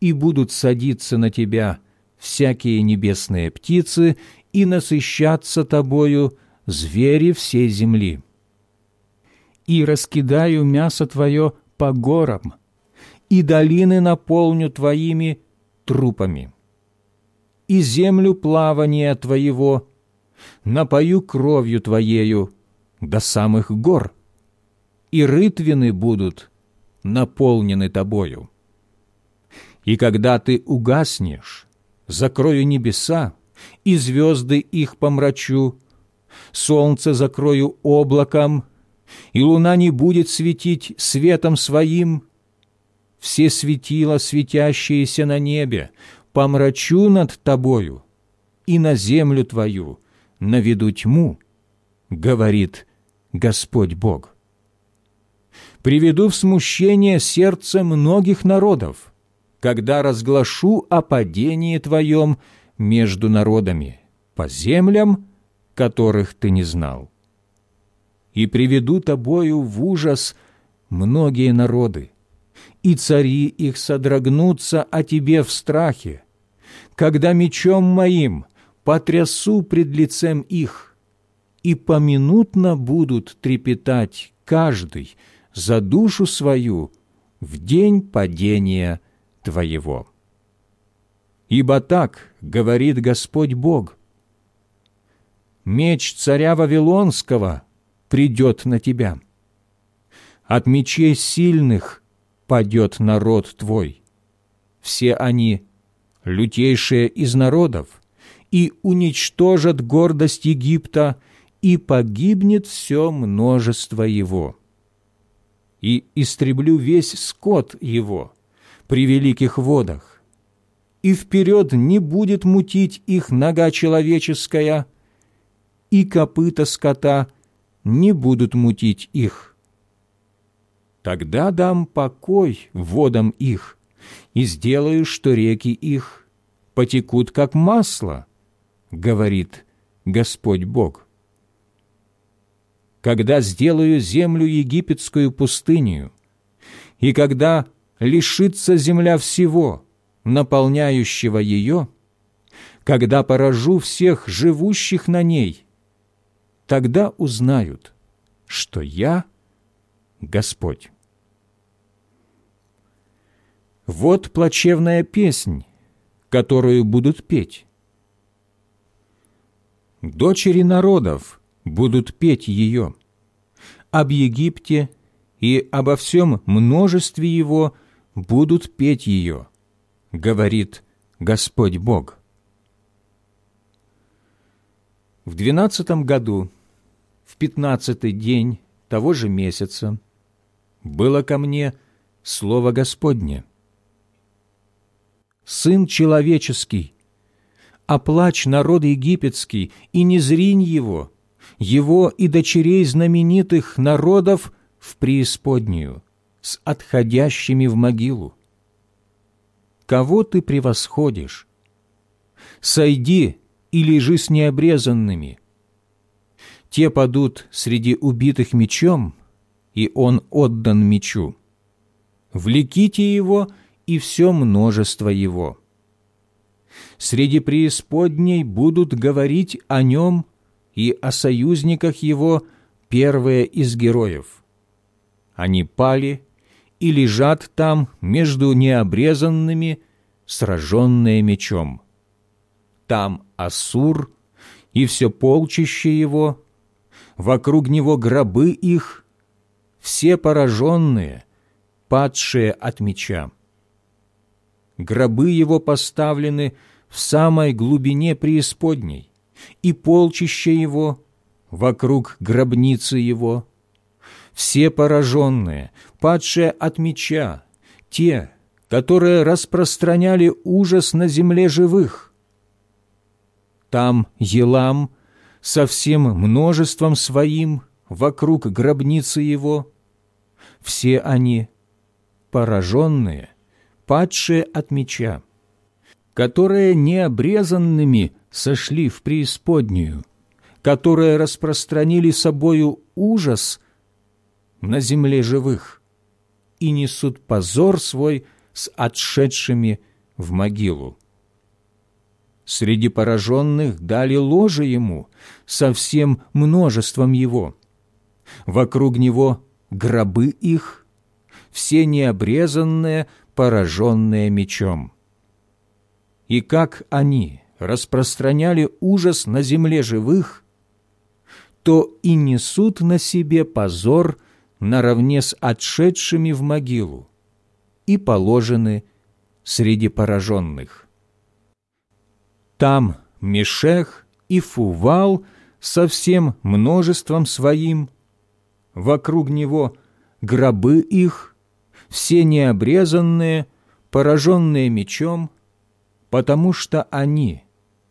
и будут садиться на тебя всякие небесные птицы и насыщаться тобою звери всей земли. И раскидаю мясо твое по горам, и долины наполню твоими трупами. И землю плавания твоего напою кровью твоею до самых гор, и рытвины будут наполнены тобою. И когда ты угаснешь, закрою небеса, и звезды их помрачу, солнце закрою облаком, и луна не будет светить светом своим. Все светила, светящиеся на небе, помрачу над тобою, и на землю твою наведу тьму, говорит Господь Бог. Приведу в смущение сердце многих народов, когда разглашу о падении Твоем между народами, по землям, которых Ты не знал. И приведу Тобою в ужас многие народы, и цари их содрогнутся о Тебе в страхе, когда мечом моим потрясу пред лицем их, и поминутно будут трепетать каждый за душу свою в день падения твоего. Ибо так говорит Господь Бог, меч царя Вавилонского придет на тебя. От мечей сильных падет народ твой. Все они лютейшие из народов, и уничтожат гордость Египта, и погибнет все множество его. И истреблю весь скот его, при великих водах, и вперед не будет мутить их нога человеческая, и копыта скота не будут мутить их. Тогда дам покой водам их, и сделаю, что реки их потекут, как масло, говорит Господь Бог. Когда сделаю землю египетскую пустыню, и когда лишится земля всего, наполняющего ее, когда поражу всех живущих на ней, тогда узнают, что я Господь. Вот плачевная песнь, которую будут петь. Дочери народов будут петь ее. Об Египте и обо всем множестве его будут петь ее, говорит Господь Бог. В двенадцатом году, в пятнадцатый день того же месяца, было ко мне Слово Господне. Сын человеческий, оплачь народ египетский, и не зринь его, его и дочерей знаменитых народов в преисподнюю, с отходящими в могилу. Кого ты превосходишь? Сойди и лежи с необрезанными. Те падут среди убитых мечом, и он отдан мечу. Влеките его и все множество его. Среди преисподней будут говорить о нем и о союзниках его первые из героев. Они пали и лежат там между необрезанными, сраженные мечом. там Асур и все полчище его, вокруг него гробы их, все пораженные, падшие от меча. Гробы его поставлены в самой глубине преисподней, и полчище его вокруг гробницы его. Все пораженные, падшие от меча, те, которые распространяли ужас на земле живых. Там Елам со всем множеством своим вокруг гробницы его. Все они пораженные, падшие от меча, которые необрезанными сошли в преисподнюю, которые распространили собою ужас на земле живых и несут позор свой с отшедшими в могилу. Среди пораженных дали ложе ему со всем множеством его. Вокруг него гробы их, все необрезанные, пораженные мечом. И как они распространяли ужас на земле живых, то и несут на себе позор наравне с отшедшими в могилу и положены среди пораженных. Там Мешех и Фувал со всем множеством своим, вокруг него гробы их, все необрезанные, пораженные мечом, потому что они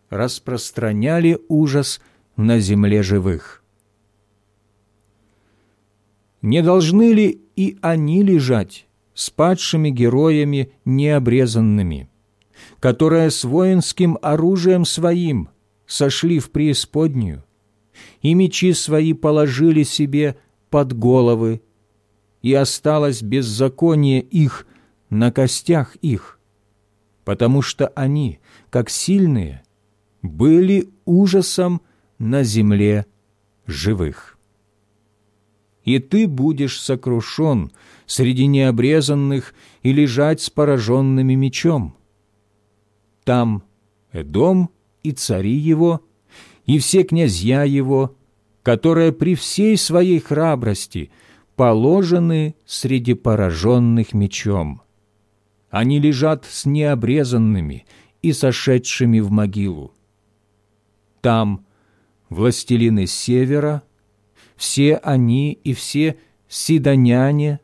распространяли ужас на земле живых. Не должны ли и они лежать с падшими героями необрезанными, которые с воинским оружием своим сошли в преисподнюю, и мечи свои положили себе под головы, и осталось беззаконие их на костях их, потому что они, как сильные, были ужасом на земле живых. И ты будешь сокрушен среди необрезанных и лежать с пораженными мечом. Там Эдом и цари его, и все князья его, которые при всей своей храбрости положены среди пораженных мечом. Они лежат с необрезанными и сошедшими в могилу. Там властелины севера, все они и все сидоняне,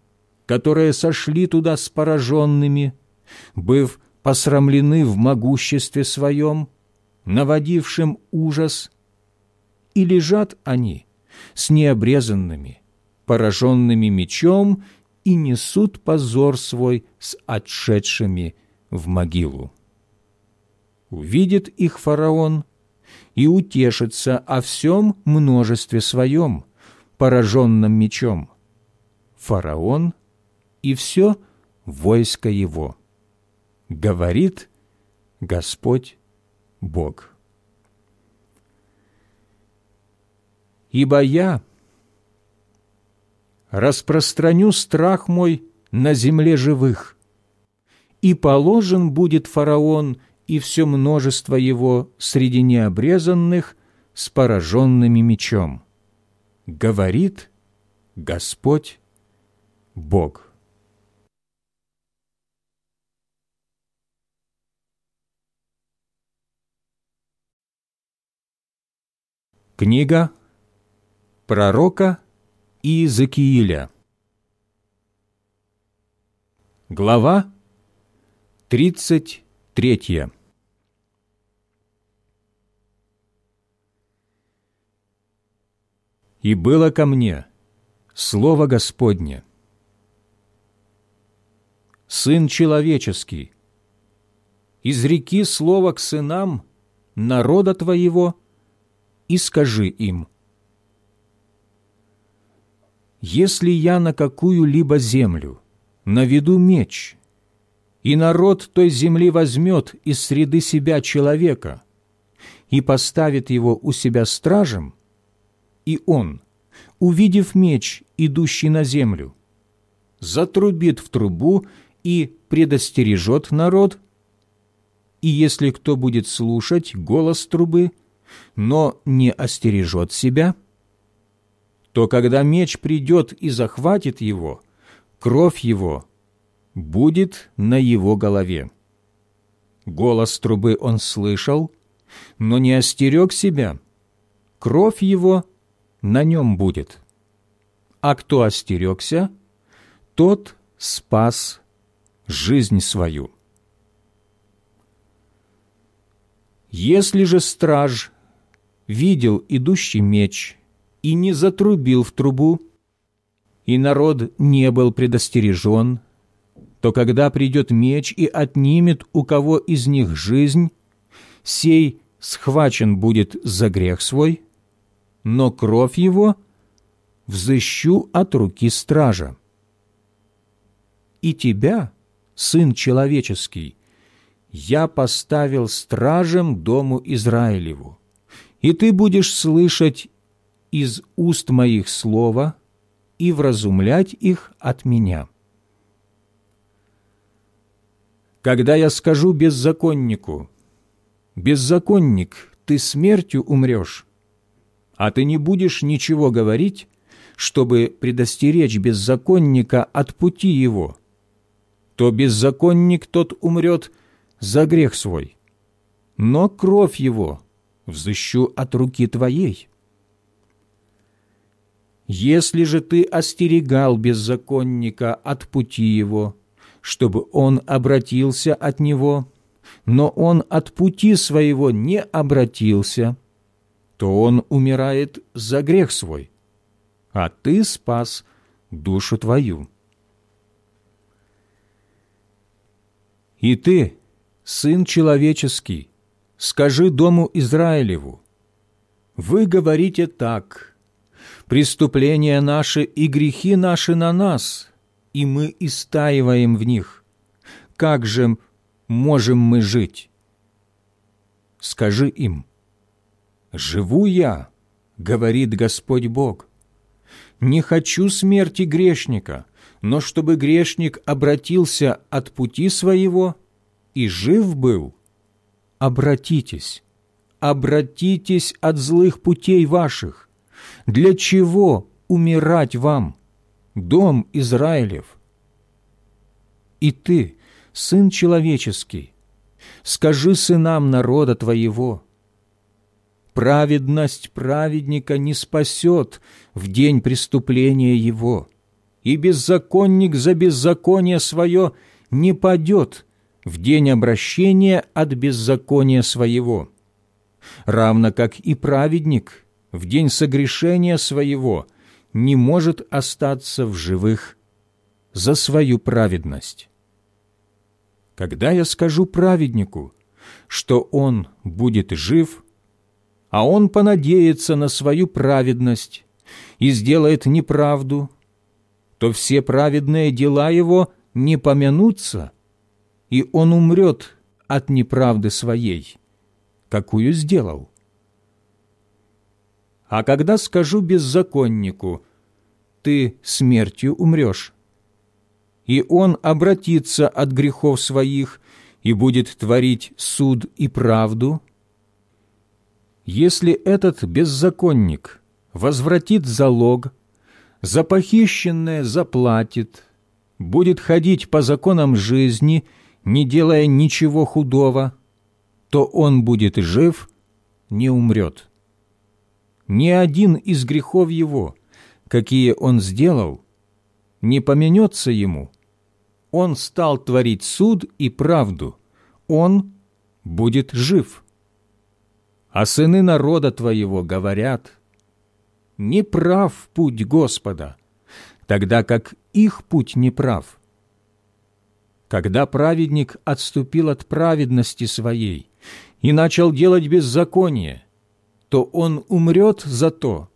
которые сошли туда с пораженными, быв посрамлены в могуществе своем, наводившим ужас, и лежат они с необрезанными, пораженными мечом и несут позор свой с отшедшими в могилу. Увидит их фараон и утешится о всем множестве своем, пораженном мечом. Фараон и все войско его. Говорит Господь Бог. Ибо я распространю страх мой на земле живых, и положен будет фараон и все множество его среди необрезанных с пораженными мечом. Говорит Господь Бог. Книга пророка Иезекииля Глава 33 «И было ко мне Слово Господне, Сын человеческий, изреки слово к сынам народа Твоего – и скажи им, «Если я на какую-либо землю наведу меч, и народ той земли возьмет из среды себя человека и поставит его у себя стражем, и он, увидев меч, идущий на землю, затрубит в трубу и предостережет народ, И если кто будет слушать голос трубы, но не остережет себя, то когда меч придет и захватит его, кровь его будет на его голове. Голос трубы он слышал, но не остерег себя, кровь его на нем будет. А кто остерегся, тот спас жизнь свою. Если же страж видел идущий меч и не затрубил в трубу, и народ не был предостережен, то когда придет меч и отнимет у кого из них жизнь, сей схвачен будет за грех свой, но кровь его взыщу от руки стража. И тебя, Сын Человеческий, я поставил стражем дому Израилеву, и ты будешь слышать из уст моих слова и вразумлять их от меня. Когда я скажу беззаконнику, «Беззаконник, ты смертью умрешь», а ты не будешь ничего говорить, чтобы предостеречь беззаконника от пути его, то беззаконник тот умрет за грех свой, но кровь его взыщу от руки твоей. Если же ты остерегал беззаконника от пути его, чтобы он обратился от него, но он от пути своего не обратился, то он умирает за грех свой, а ты спас душу твою. И ты, Сын Человеческий, скажи дому Израилеву, вы говорите так, преступления наши и грехи наши на нас, и мы истаиваем в них. Как же можем мы жить? Скажи им, «Живу я, — говорит Господь Бог, — не хочу смерти грешника, но чтобы грешник обратился от пути своего и жив был. Обратитесь, обратитесь от злых путей ваших. Для чего умирать вам, дом Израилев? И ты, сын человеческий, скажи сынам народа твоего, праведность праведника не спасет в день преступления его, и беззаконник за беззаконие свое не падет в день обращения от беззакония своего, равно как и праведник в день согрешения своего не может остаться в живых за свою праведность. Когда я скажу праведнику, что он будет жив, а он понадеется на свою праведность и сделает неправду, то все праведные дела его не помянутся, и он умрет от неправды своей, какую сделал. А когда скажу беззаконнику, ты смертью умрешь, и он обратится от грехов своих и будет творить суд и правду, если этот беззаконник возвратит залог, за похищенное заплатит, будет ходить по законам жизни, не делая ничего худого, то он будет жив, не умрет. Ни один из грехов его, какие он сделал, не поменется ему. Он стал творить суд и правду, он будет жив» а сыны народа Твоего говорят, «Не прав путь Господа», тогда как их путь не прав. Когда праведник отступил от праведности своей и начал делать беззаконие, то он умрет за то.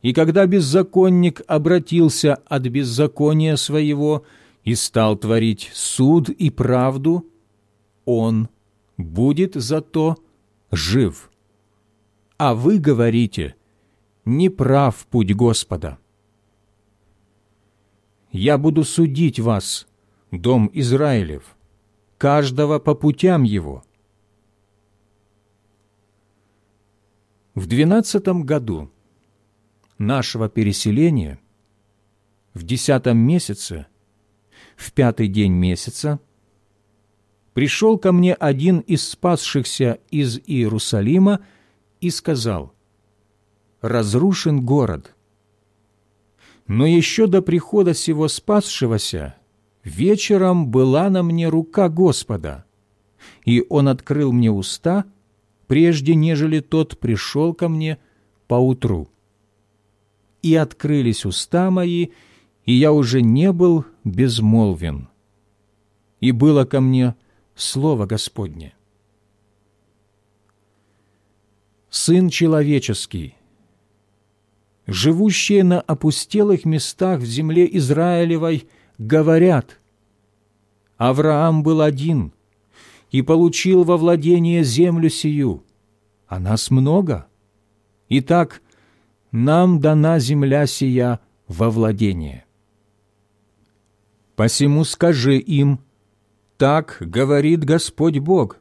И когда беззаконник обратился от беззакония своего и стал творить суд и правду, он будет за то жив. А вы говорите, не прав путь Господа. Я буду судить вас, дом Израилев, каждого по путям его». В двенадцатом году нашего переселения, в десятом месяце, в пятый день месяца, пришел ко мне один из спасшихся из Иерусалима и сказал, «Разрушен город». Но еще до прихода сего спасшегося вечером была на мне рука Господа, и Он открыл мне уста, прежде нежели тот пришел ко мне поутру. И открылись уста мои, и я уже не был безмолвен. И было ко мне Слово Господне. Сын человеческий, живущие на опустелых местах в земле Израилевой, говорят, Авраам был один и получил во владение землю сию, а нас много. Итак, нам дана земля сия во владение. Посему скажи им, так говорит Господь Бог,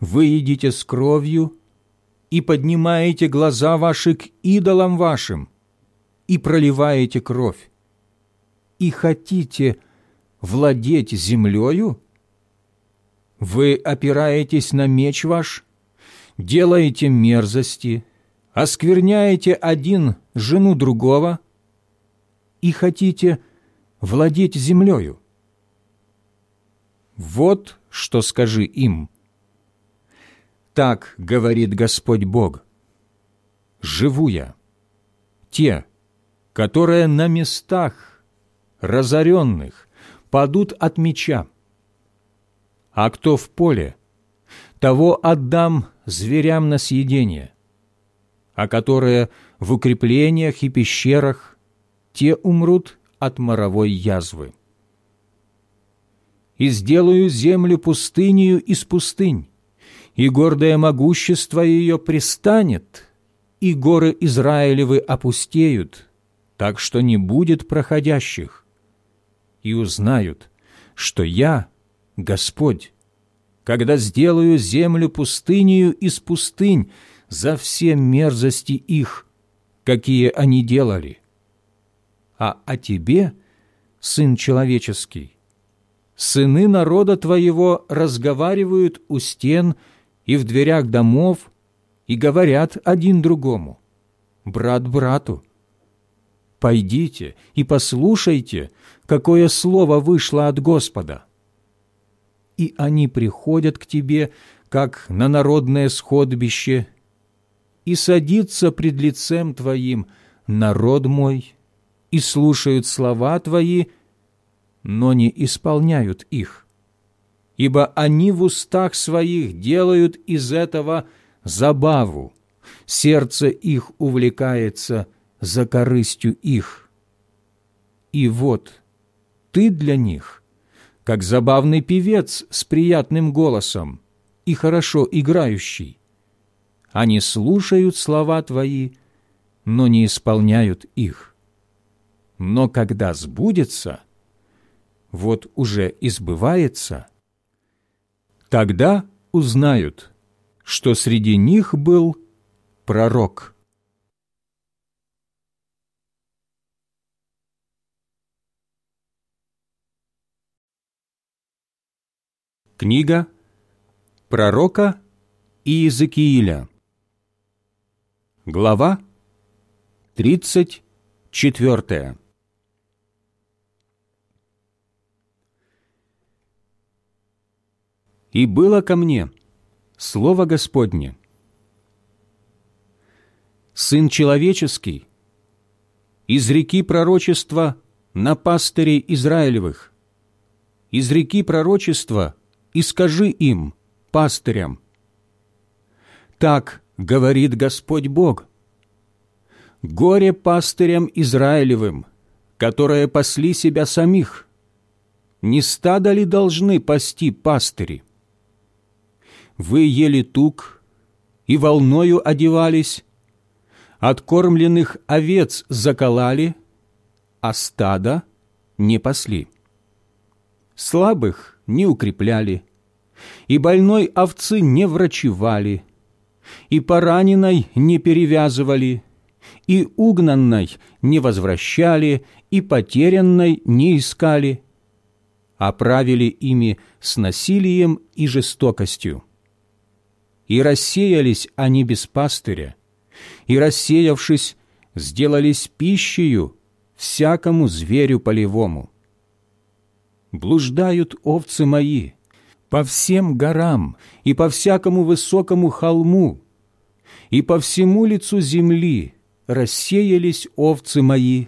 вы едите с кровью и поднимаете глаза ваши к идолам вашим и проливаете кровь, и хотите владеть землею? Вы опираетесь на меч ваш, делаете мерзости, оскверняете один жену другого и хотите владеть землею. Вот что скажи им. Так говорит Господь Бог. Живу я. Те, которые на местах разоренных падут от меча, а кто в поле, того отдам зверям на съедение, а которые в укреплениях и пещерах, те умрут от моровой язвы. «И сделаю землю пустынею из пустынь, и гордое могущество ее пристанет, и горы Израилевы опустеют, так что не будет проходящих, и узнают, что я, Господь, когда сделаю землю пустынею из пустынь за все мерзости их, какие они делали» а о тебе, Сын человеческий. Сыны народа твоего разговаривают у стен и в дверях домов и говорят один другому, брат брату. Пойдите и послушайте, какое слово вышло от Господа. И они приходят к тебе, как на народное сходбище, и садится пред лицем твоим народ мой и слушают слова Твои, но не исполняют их. Ибо они в устах своих делают из этого забаву, сердце их увлекается за корыстью их. И вот ты для них, как забавный певец с приятным голосом и хорошо играющий. Они слушают слова Твои, но не исполняют их но когда сбудется, вот уже избывается, тогда узнают, что среди них был пророк. Книга пророка Иезекииля Глава тридцать четвертая и было ко мне Слово Господне. Сын человеческий, из реки пророчества на пастырей Израилевых, из реки пророчества и скажи им, пастырям, так говорит Господь Бог, горе пастырям Израилевым, которые пасли себя самих, не стадо ли должны пасти пастыри? вы ели тук и волною одевались, откормленных овец заколали, а стада не пасли. слабых не укрепляли, и больной овцы не врачевали, и пораненной не перевязывали, и угнанной не возвращали, и потерянной не искали, а правили ими с насилием и жестокостью. И рассеялись они без пастыря, и, рассеявшись, сделались пищею всякому зверю полевому. Блуждают овцы мои по всем горам и по всякому высокому холму, и по всему лицу земли рассеялись овцы мои,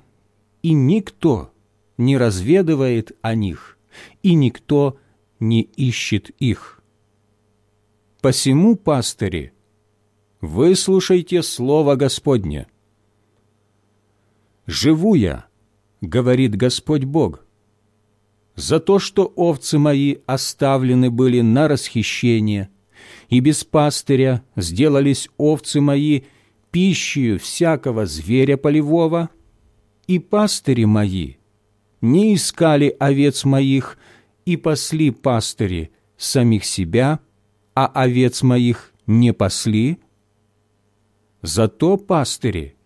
и никто не разведывает о них, и никто не ищет их. Посему, пастыри, выслушайте слово Господне. «Живу я, — говорит Господь Бог, — за то, что овцы мои оставлены были на расхищение, и без пастыря сделались овцы мои пищей всякого зверя полевого, и пастыри мои не искали овец моих, и пасли пастыри самих себя, а овец моих не пасли? Зато, пастыри,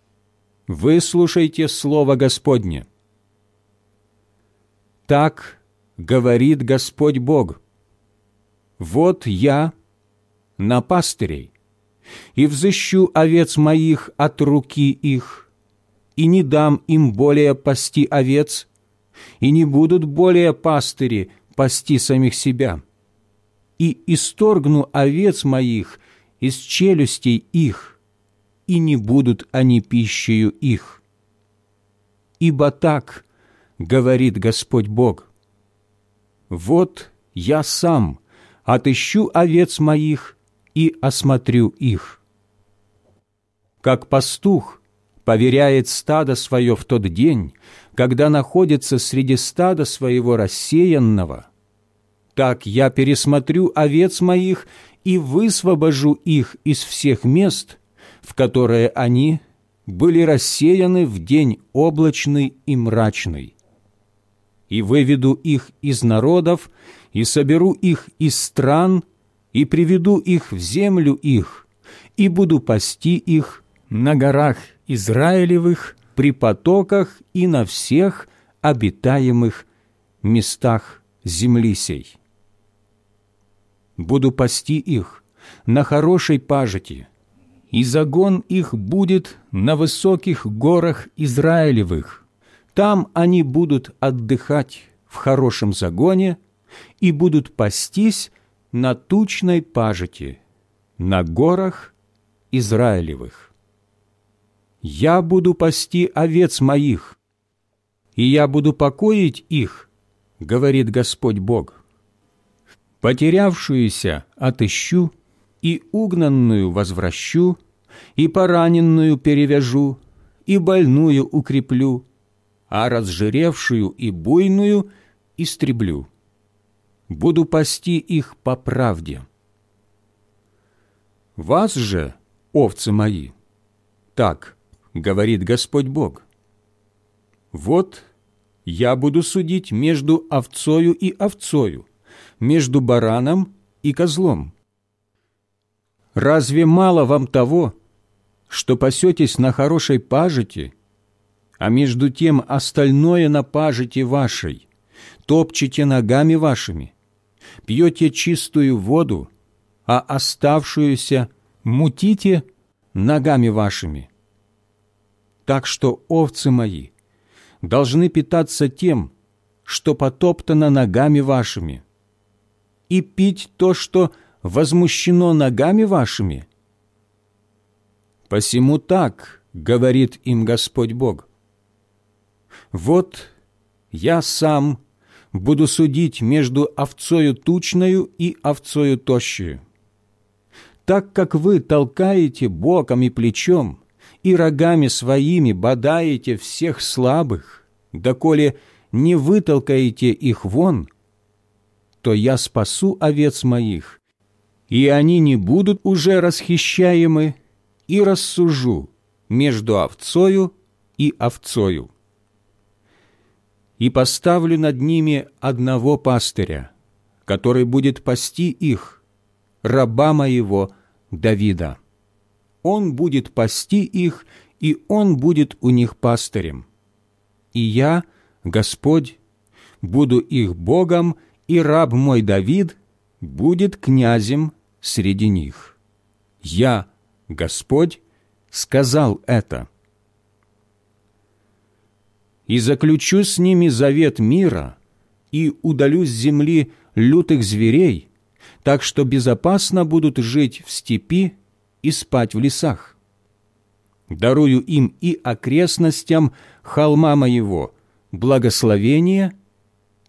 выслушайте слово Господне. Так говорит Господь Бог. Вот я на пастырей, и взыщу овец моих от руки их, и не дам им более пасти овец, и не будут более пастыри пасти самих себя. И исторгну овец моих из челюстей их, и не будут они пищею их. Ибо так говорит Господь Бог. Вот я сам отыщу овец моих и осмотрю их. Как пастух поверяет стадо свое в тот день, когда находится среди стада своего рассеянного, так я пересмотрю овец моих и высвобожу их из всех мест, в которые они были рассеяны в день облачный и мрачный. И выведу их из народов, и соберу их из стран, и приведу их в землю их, и буду пасти их на горах Израилевых, при потоках и на всех обитаемых местах земли сей. Буду пасти их на хорошей пажити, и загон их будет на высоких горах Израилевых. Там они будут отдыхать в хорошем загоне и будут пастись на тучной пажити, на горах Израилевых я буду пасти овец моих, и я буду покоить их, говорит Господь Бог. Потерявшуюся отыщу, и угнанную возвращу, и пораненную перевяжу, и больную укреплю, а разжиревшую и буйную истреблю. Буду пасти их по правде. Вас же, овцы мои, так говорит Господь Бог. Вот я буду судить между овцою и овцою, между бараном и козлом. Разве мало вам того, что пасетесь на хорошей пажити, а между тем остальное на пажити вашей, топчете ногами вашими, пьете чистую воду, а оставшуюся мутите ногами вашими – так что овцы мои должны питаться тем, что потоптано ногами вашими, и пить то, что возмущено ногами вашими. Посему так говорит им Господь Бог. Вот я сам буду судить между овцою тучною и овцою тощую. Так как вы толкаете боком и плечом, и рогами своими бодаете всех слабых, доколе не вытолкаете их вон, то я спасу овец моих, и они не будут уже расхищаемы, и рассужу между овцою и овцою. И поставлю над ними одного пастыря, который будет пасти их, раба моего Давида. Он будет пасти их, и он будет у них пастырем. И я, Господь, буду их Богом, и раб мой Давид будет князем среди них. Я, Господь, сказал это. И заключу с ними завет мира, и удалю с земли лютых зверей, так что безопасно будут жить в степи и спать в лесах. Дарую им и окрестностям холма моего благословение,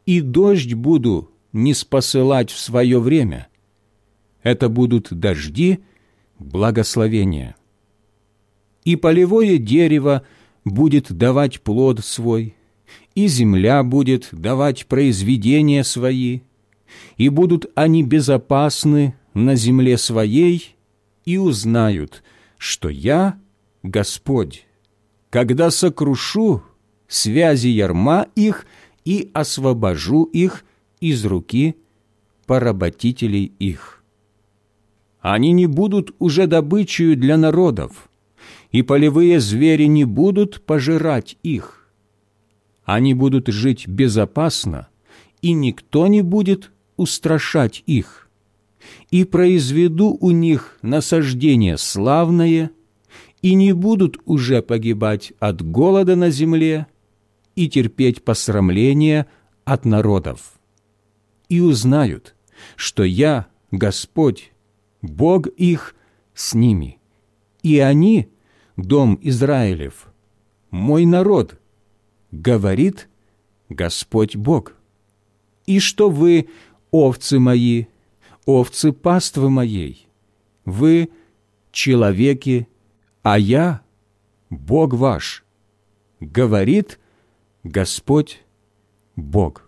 и дождь буду не спосылать в свое время. Это будут дожди благословения. И полевое дерево будет давать плод свой, и земля будет давать произведения свои, и будут они безопасны на земле своей, и узнают, что я Господь, когда сокрушу связи ярма их и освобожу их из руки поработителей их. Они не будут уже добычей для народов, и полевые звери не будут пожирать их. Они будут жить безопасно, и никто не будет устрашать их. И произведу у них насаждение славное, и не будут уже погибать от голода на земле и терпеть посрамление от народов. И узнают, что я, Господь, Бог их, с ними, и они, дом Израилев, мой народ, говорит Господь Бог, и что вы, овцы мои, овцы паствы моей, вы человеки, а я Бог ваш, говорит Господь Бог.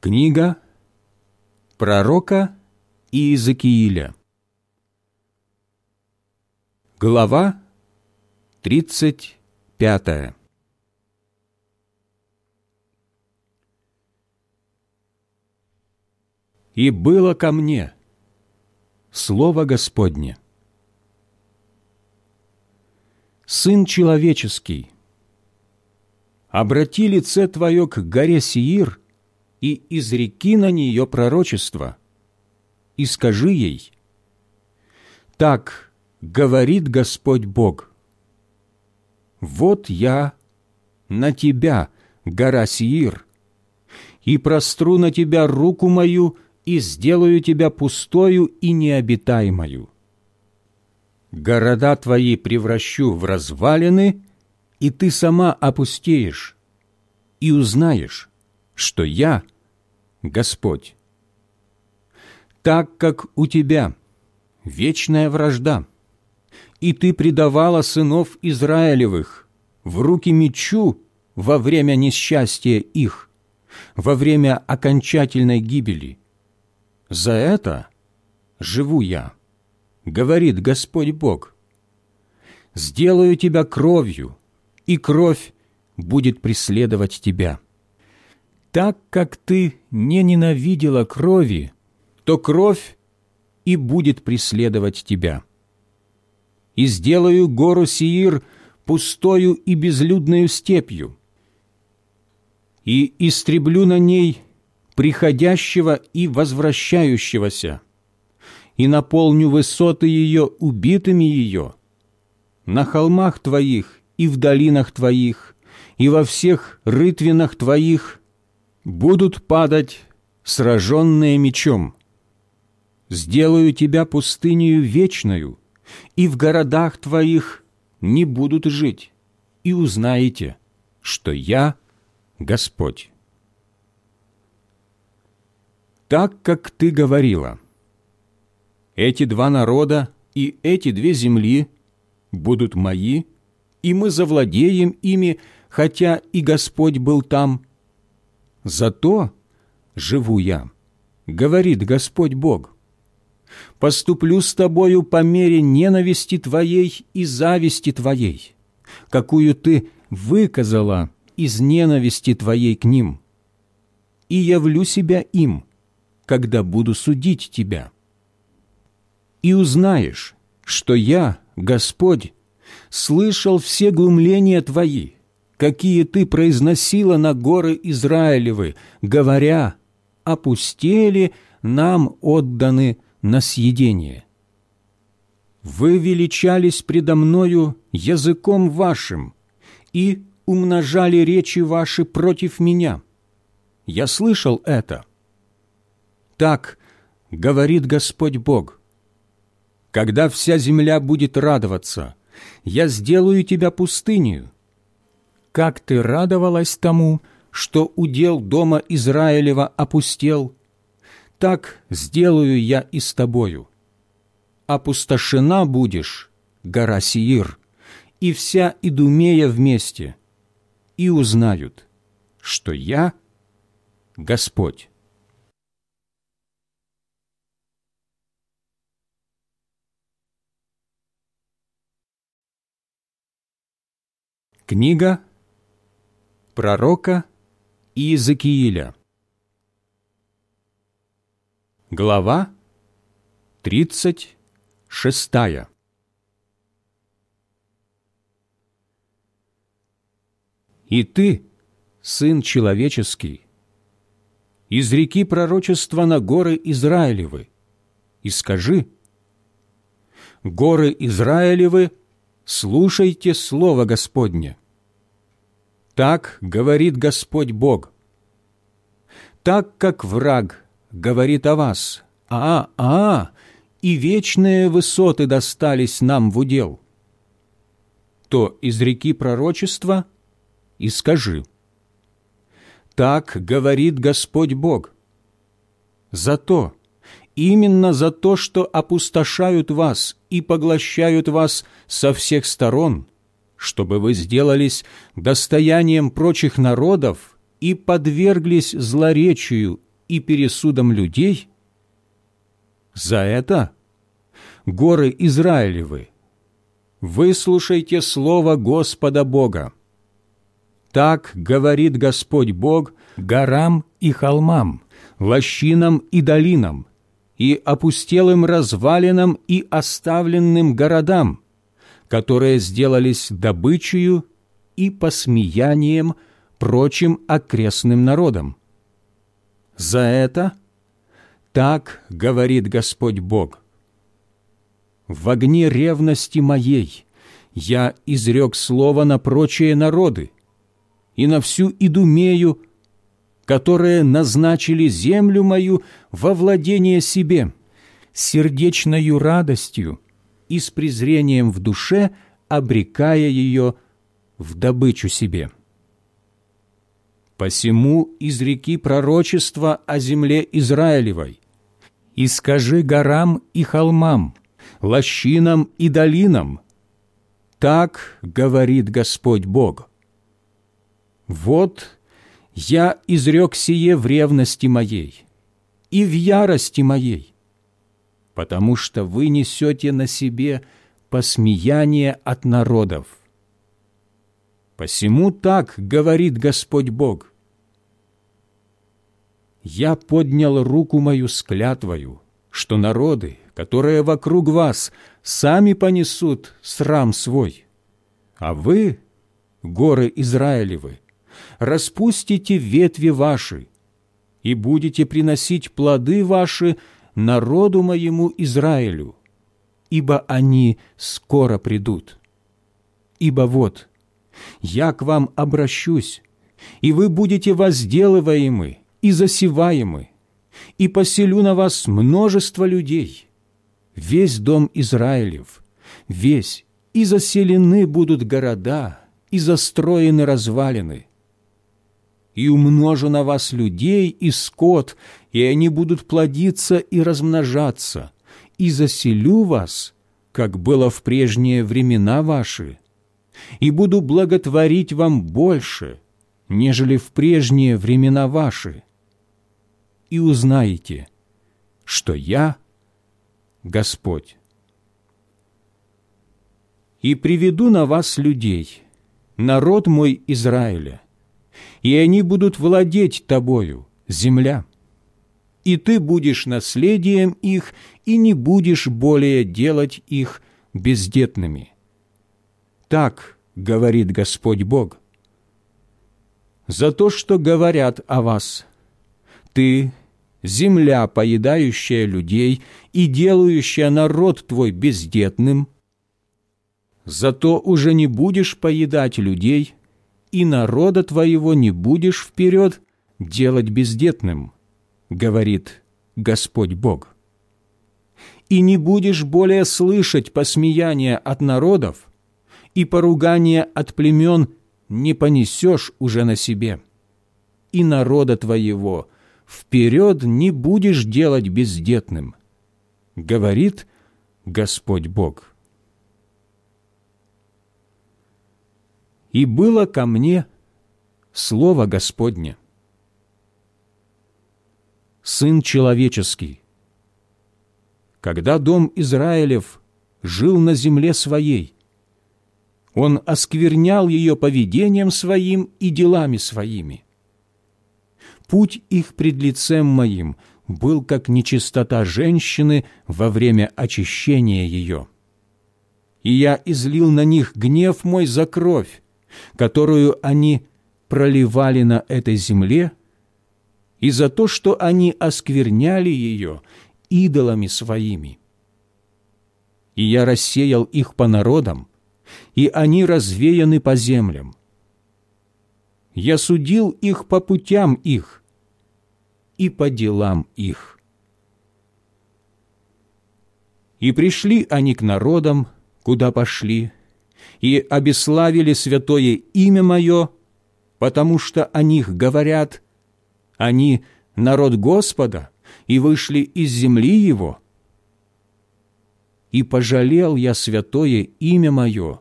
Книга пророка Иезекииля Глава тридцать пятая «И было ко мне Слово Господне. Сын человеческий, обрати лице Твое к горе Сиир и изреки на нее пророчество, и скажи ей, «Так говорит Господь Бог, вот я на тебя, гора Сиир, и простру на тебя руку мою и сделаю тебя пустою и необитаемою. Города твои превращу в развалины, и ты сама опустеешь, и узнаешь, что я Господь. Так как у тебя вечная вражда, и ты предавала сынов Израилевых в руки мечу во время несчастья их, во время окончательной гибели. За это живу я, говорит Господь Бог. Сделаю тебя кровью, и кровь будет преследовать тебя так как ты не ненавидела крови, то кровь и будет преследовать тебя. И сделаю гору Сиир пустою и безлюдною степью, и истреблю на ней приходящего и возвращающегося, и наполню высоты ее убитыми ее, на холмах твоих и в долинах твоих, и во всех рытвинах твоих будут падать, сраженные мечом. Сделаю тебя пустынею вечную, и в городах твоих не будут жить, и узнаете, что я Господь. Так, как ты говорила, эти два народа и эти две земли будут мои, и мы завладеем ими, хотя и Господь был там, Зато живу я, говорит Господь Бог, поступлю с тобою по мере ненависти твоей и зависти твоей, какую ты выказала из ненависти твоей к ним, и явлю себя им, когда буду судить тебя. И узнаешь, что я, Господь, слышал все глумления твои, какие ты произносила на горы Израилевы, говоря, опустели, нам отданы на съедение. Вы величались предо мною языком вашим и умножали речи ваши против меня. Я слышал это. Так говорит Господь Бог. Когда вся земля будет радоваться, я сделаю тебя пустынью. Как ты радовалась тому, что удел дома Израилева опустел, так сделаю я и с тобою. Опустошена будешь, гора Сиир, и вся Идумея вместе, и узнают, что я Господь. Книга пророка Иезекииля Глава тридцать шестая «И ты, сын человеческий, из реки пророчества на горы Израилевы, и скажи, горы Израилевы, слушайте слово Господне. Так говорит Господь Бог. Так как враг говорит о вас. А, а, и вечные высоты достались нам в удел. То из реки пророчества и скажи. Так говорит Господь Бог. За то, именно за то, что опустошают вас и поглощают вас со всех сторон, чтобы вы сделались достоянием прочих народов и подверглись злоречию и пересудом людей? За это, горы Израилевы, выслушайте слово Господа Бога. Так говорит Господь Бог горам и холмам, лощинам и долинам, и опустелым развалинам и оставленным городам, которые сделались добычею и посмеянием прочим окрестным народам. За это так говорит Господь Бог. В огне ревности моей я изрек слово на прочие народы и на всю Идумею, которые назначили землю мою во владение себе, сердечною радостью и с презрением в душе, обрекая ее в добычу себе. Посему изреки пророчество о земле Израилевой, и скажи горам и холмам, лощинам и долинам, так говорит Господь Бог. Вот я изрек сие в ревности моей и в ярости моей, потому что вы несете на себе посмеяние от народов. Посему так говорит Господь Бог. Я поднял руку мою с клятвою, что народы, которые вокруг вас, сами понесут срам свой. А вы, горы Израилевы, распустите ветви ваши и будете приносить плоды ваши народу моему Израилю, ибо они скоро придут. Ибо вот, я к вам обращусь, и вы будете возделываемы и засеваемы, и поселю на вас множество людей. Весь дом Израилев, весь, и заселены будут города, и застроены развалины. И умножу на вас людей и скот, и они будут плодиться и размножаться, и заселю вас, как было в прежние времена ваши, и буду благотворить вам больше, нежели в прежние времена ваши. И узнаете, что я Господь. «И приведу на вас людей, народ мой Израиля, и они будут владеть тобою, земля. И ты будешь наследием их, и не будешь более делать их бездетными. Так говорит Господь Бог. За то, что говорят о вас, ты, земля, поедающая людей и делающая народ твой бездетным, зато уже не будешь поедать людей, и народа твоего не будешь вперед делать бездетным, говорит Господь Бог. И не будешь более слышать посмеяния от народов, и поругания от племен не понесешь уже на себе, и народа твоего вперед не будешь делать бездетным, говорит Господь Бог. И было ко мне Слово Господне. Сын человеческий, когда дом Израилев жил на земле своей, он осквернял ее поведением своим и делами своими. Путь их пред лицем моим был как нечистота женщины во время очищения ее. И я излил на них гнев мой за кровь, которую они проливали на этой земле, и за то, что они оскверняли ее идолами своими. И я рассеял их по народам, и они развеяны по землям. Я судил их по путям их и по делам их. И пришли они к народам, куда пошли, и обеславили святое имя Мое, потому что о них говорят, они – народ Господа, и вышли из земли Его. И пожалел я святое имя Мое,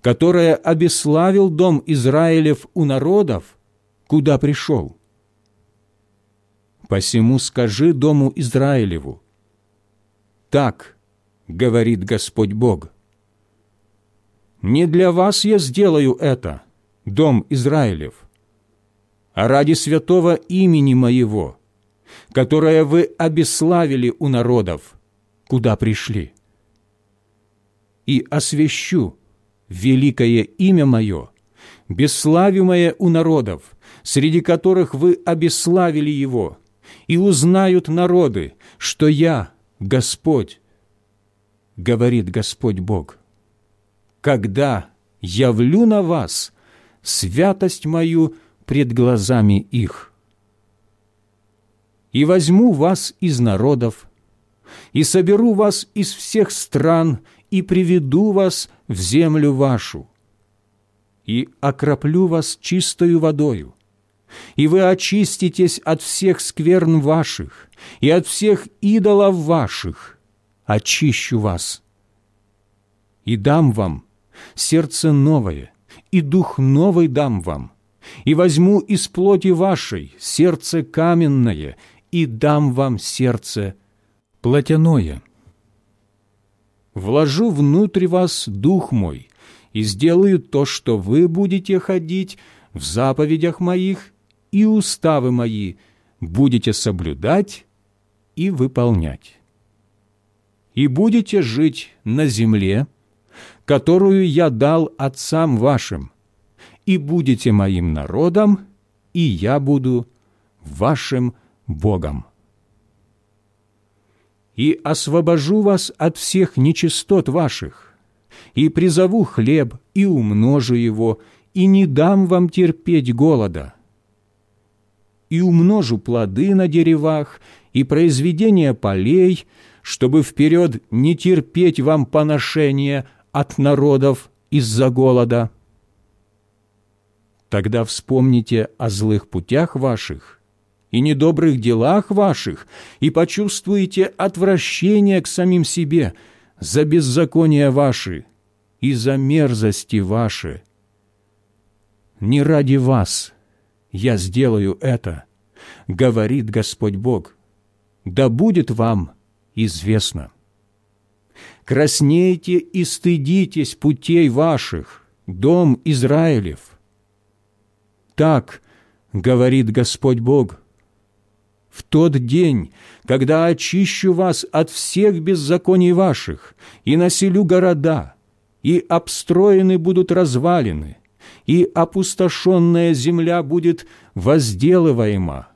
которое обеславил дом Израилев у народов, куда пришел. Посему скажи дому Израилеву, так говорит Господь Бог, не для вас я сделаю это, дом Израилев, ради святого имени моего, которое вы обеславили у народов, куда пришли. И освящу великое имя мое, бесславимое у народов, среди которых вы обеславили его, и узнают народы, что я, Господь, говорит Господь Бог когда явлю на вас святость мою пред глазами их. И возьму вас из народов, и соберу вас из всех стран, и приведу вас в землю вашу, и окроплю вас чистою водою, и вы очиститесь от всех скверн ваших и от всех идолов ваших, очищу вас, и дам вам сердце новое, и дух новый дам вам, и возьму из плоти вашей сердце каменное, и дам вам сердце плотяное. Вложу внутрь вас дух мой, и сделаю то, что вы будете ходить в заповедях моих, и уставы мои будете соблюдать и выполнять. И будете жить на земле, которую я дал отцам вашим, и будете моим народом, и я буду вашим Богом. И освобожу вас от всех нечистот ваших, и призову хлеб, и умножу его, и не дам вам терпеть голода. И умножу плоды на деревах, и произведения полей, чтобы вперед не терпеть вам поношения, от народов из-за голода. Тогда вспомните о злых путях ваших и недобрых делах ваших и почувствуете отвращение к самим себе за беззакония ваши и за мерзости ваши. Не ради вас я сделаю это, говорит Господь Бог, да будет вам известно. краснейте и стыдитесь путей ваших, дом Израилев. Так говорит Господь Бог, в тот день, когда очищу вас от всех беззаконий ваших и населю города, и обстроены будут развалины, и опустошенная земля будет возделываема,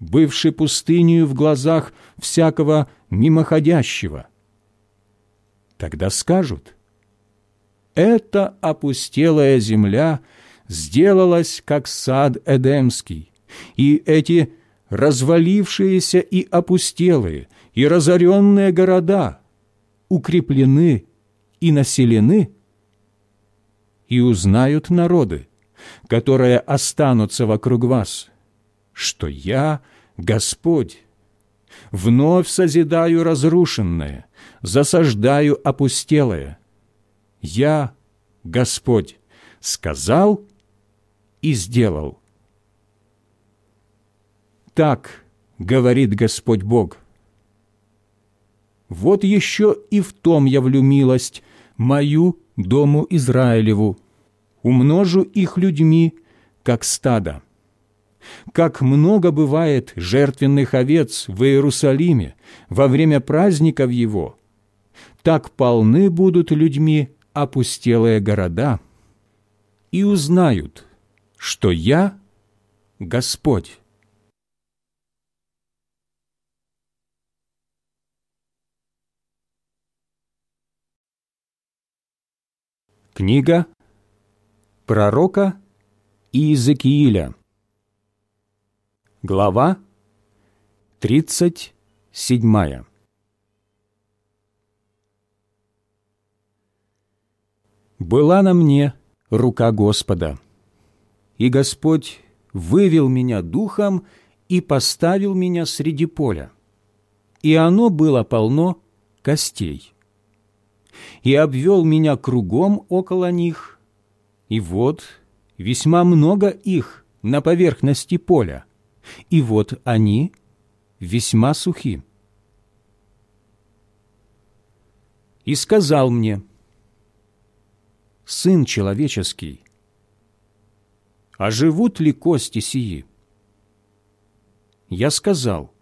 бывшей пустынью в глазах всякого мимоходящего. Тогда скажут, «Эта опустелая земля сделалась, как сад Эдемский, и эти развалившиеся и опустелые, и разоренные города укреплены и населены, и узнают народы, которые останутся вокруг вас, что я, Господь, вновь созидаю разрушенное, засаждаю опустелое. Я, Господь, сказал и сделал. Так говорит Господь Бог. Вот еще и в том явлю милость мою дому Израилеву, умножу их людьми, как стадо. Как много бывает жертвенных овец в Иерусалиме во время праздников его, так полны будут людьми опустелые города, и узнают, что я Господь. Книга пророка Иезекииля. Глава 37 «Была на мне рука Господа, и Господь вывел меня духом и поставил меня среди поля, и оно было полно костей, и обвел меня кругом около них, и вот весьма много их на поверхности поля, и вот они весьма сухи. И сказал мне, «Сын человеческий, а живут ли кости сии?» Я сказал,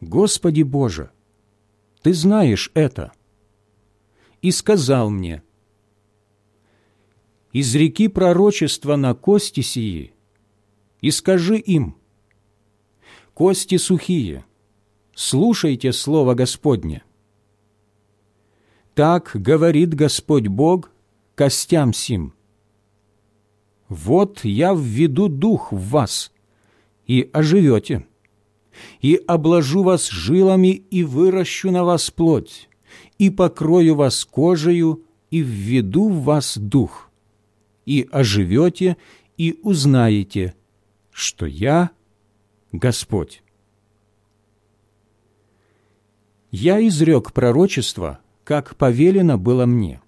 «Господи Боже, Ты знаешь это». И сказал мне, «Из реки пророчества на кости сии и скажи им, «Кости сухие, слушайте слово Господне». Так говорит Господь Бог костям сим. «Вот я введу дух в вас, и оживете, и обложу вас жилами, и выращу на вас плоть, и покрою вас кожею, и введу в вас дух, и оживете, и узнаете, что я Господь. Я изрек пророчество, как повелено было мне.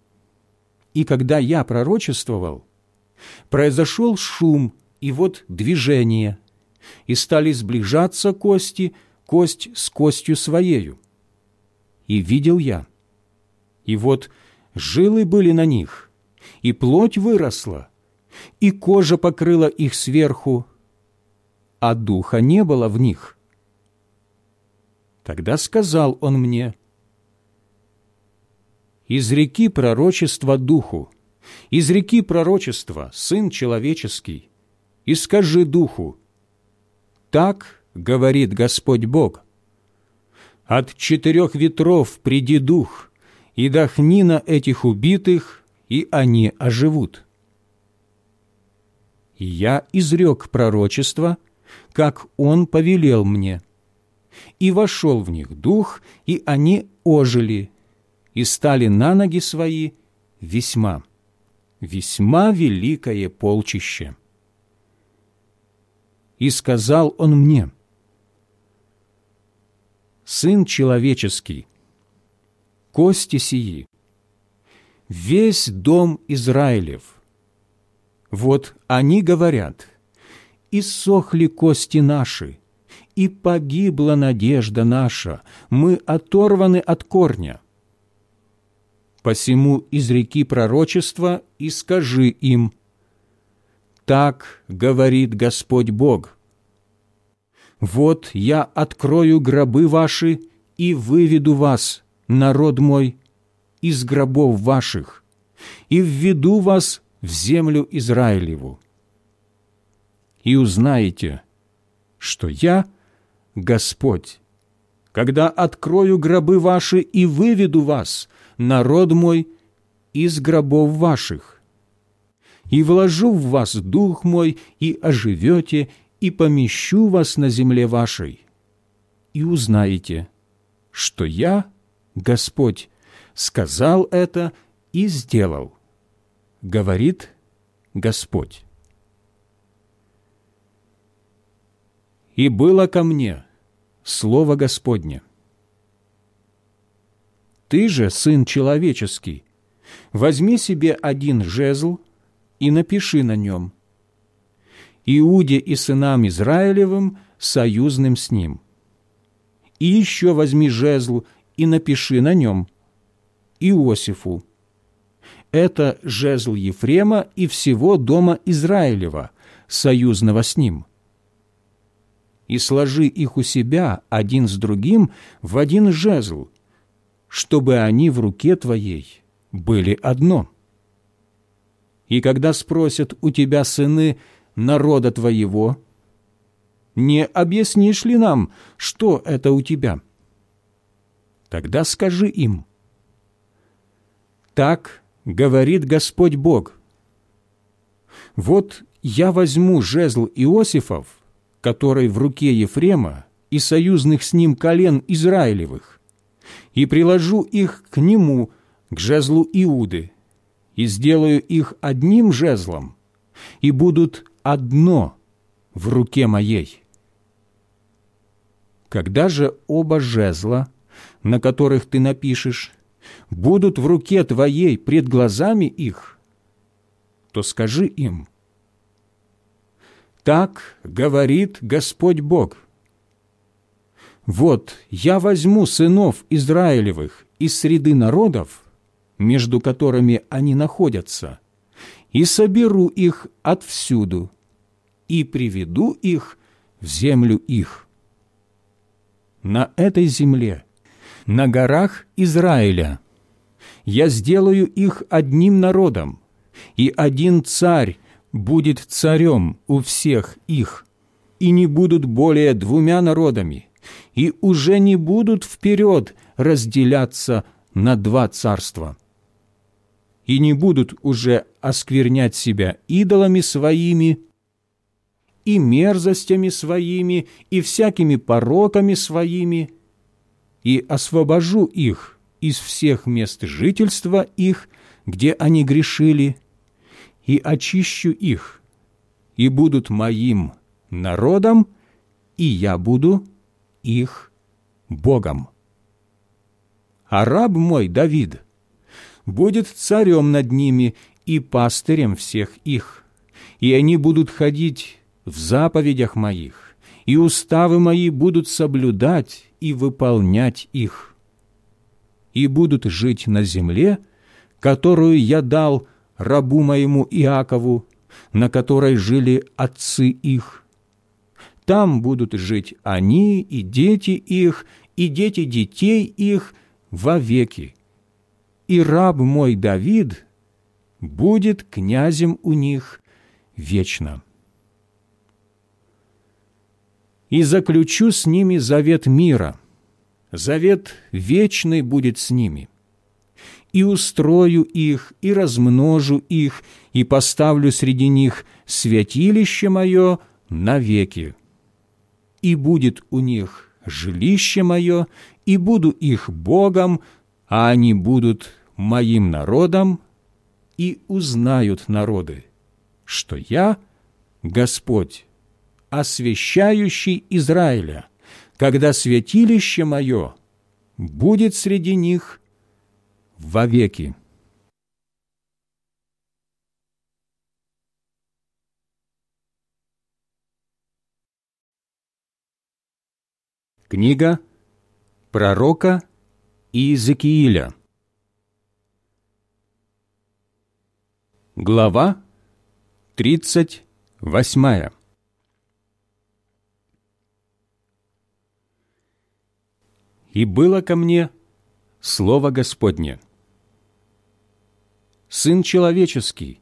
И когда я пророчествовал, произошел шум и вот движение, и стали сближаться кости, кость с костью своею. И видел я, и вот жилы были на них, и плоть выросла, и кожа покрыла их сверху, а духа не было в них. Тогда сказал он мне, «Из реки пророчества духу, из реки пророчества сын человеческий, и скажи духу, так говорит Господь Бог, от четырех ветров приди дух, и дохни на этих убитых, и они оживут. И я изрек пророчество, как Он повелел мне. И вошел в них дух, и они ожили, и стали на ноги свои весьма, весьма великое полчище. И сказал он мне, «Сын человеческий, кости сии, весь дом Израилев, вот они говорят – иссохли кости наши, и погибла надежда наша, мы оторваны от корня. Посему изреки пророчества и скажи им, «Так говорит Господь Бог, вот я открою гробы ваши и выведу вас, народ мой, из гробов ваших, и введу вас в землю Израилеву. И узнаете, что я Господь, когда открою гробы ваши и выведу вас, народ мой, из гробов ваших, и вложу в вас дух мой, и оживете, и помещу вас на земле вашей, и узнаете, что я, Господь, сказал это и сделал, говорит Господь. И было ко мне Слово Господне. Ты же, Сын Человеческий, возьми себе один жезл и напиши на нем Иуде и сынам Израилевым, союзным с ним. И еще возьми жезл и напиши на нем Иосифу. Это жезл Ефрема и всего дома Израилева, союзного с ним. И сложи их у себя один с другим в один жезл, чтобы они в руке твоей были одно. И когда спросят у тебя сыны – народа твоего, не объяснишь ли нам, что это у тебя? Тогда скажи им, так говорит Господь Бог. Вот я возьму жезл Иосифов, который в руке Ефрема и союзных с ним колен Израилевых, и приложу их к нему, к жезлу Иуды, и сделаю их одним жезлом, и будут одно в руке моей. Когда же оба жезла, на которых ты напишешь, будут в руке твоей пред глазами их, то скажи им, «Так говорит Господь Бог, вот я возьму сынов Израилевых из среды народов, между которыми они находятся, и соберу их отвсюду, и приведу их в землю их. На этой земле, на горах Израиля, я сделаю их одним народом, и один царь будет царем у всех их, и не будут более двумя народами, и уже не будут вперед разделяться на два царства. И не будут уже осквернять себя идолами своими и мерзостями своими, и всякими пороками своими, и освобожу их из всех мест жительства их, где они грешили, и очищу их, и будут моим народом, и я буду их Богом. А раб мой Давид будет царем над ними и пастырем всех их, и они будут ходить в заповедях моих, и уставы мои будут соблюдать и выполнять их, и будут жить на земле, которую я дал рабу моему Иакову, на которой жили отцы их. Там будут жить они и дети их, и дети детей их вовеки. И раб мой Давид будет князем у них вечно и заключу с ними завет мира, завет вечный будет с ними. И устрою их, и размножу их, и поставлю среди них святилище мое навеки. И будет у них жилище мое, и буду их Богом, а они будут моим народом, и узнают народы, что я Господь, освящающий Израиля, когда святилище мое будет среди них вовеки. Книга пророка Иезекииля Глава тридцать восьмая И было ко мне Слово Господне. Сын человеческий,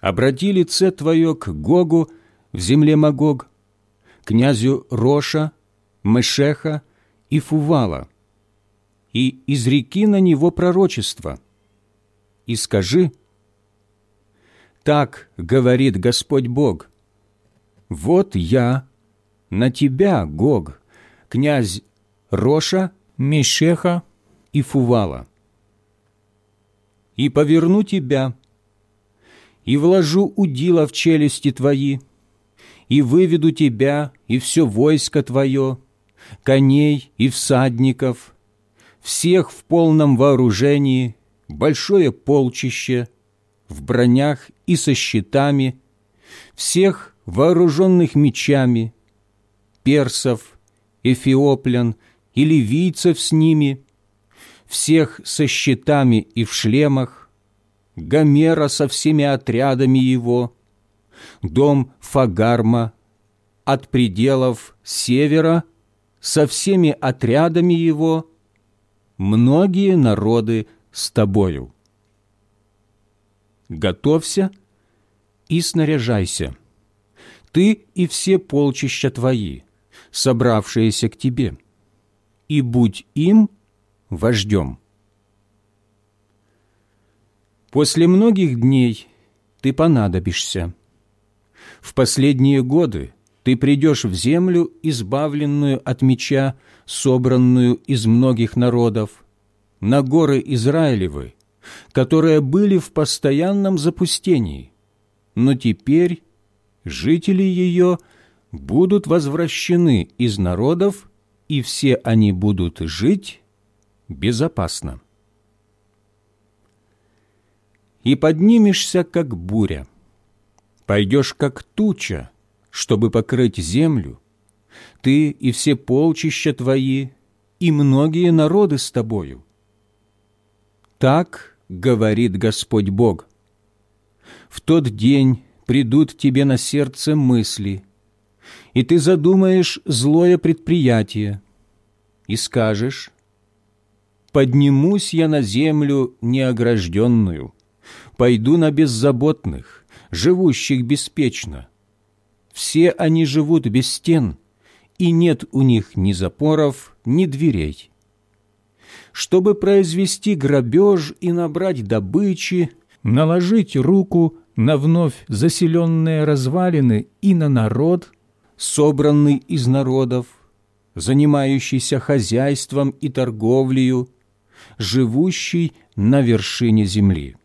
обрати лице Твое к Гогу в земле Магог, князю Роша, Мешеха и Фувала, и изреки на него пророчество, и скажи, «Так говорит Господь Бог, вот я на тебя, Гог, князь Роша, Мешеха и Фувала. И поверну тебя, и вложу удила в челюсти твои, и выведу тебя и все войско твое, коней и всадников, всех в полном вооружении, большое полчище, в бронях и со щитами, всех вооруженных мечами, персов, эфиоплян – и ливийцев с ними, всех со щитами и в шлемах, Гомера со всеми отрядами его, дом Фагарма от пределов севера со всеми отрядами его, многие народы с тобою. Готовься и снаряжайся, ты и все полчища твои, собравшиеся к тебе и будь им вождем. После многих дней ты понадобишься. В последние годы ты придешь в землю, избавленную от меча, собранную из многих народов, на горы Израилевы, которые были в постоянном запустении, но теперь жители ее будут возвращены из народов, и все они будут жить безопасно. И поднимешься, как буря, пойдешь, как туча, чтобы покрыть землю, ты и все полчища твои, и многие народы с тобою. Так говорит Господь Бог. В тот день придут тебе на сердце мысли – и ты задумаешь злое предприятие и скажешь, «Поднимусь я на землю неогражденную, пойду на беззаботных, живущих беспечно. Все они живут без стен, и нет у них ни запоров, ни дверей. Чтобы произвести грабеж и набрать добычи, наложить руку на вновь заселенные развалины и на народ – собранный из народов, занимающийся хозяйством и торговлею, живущий на вершине земли.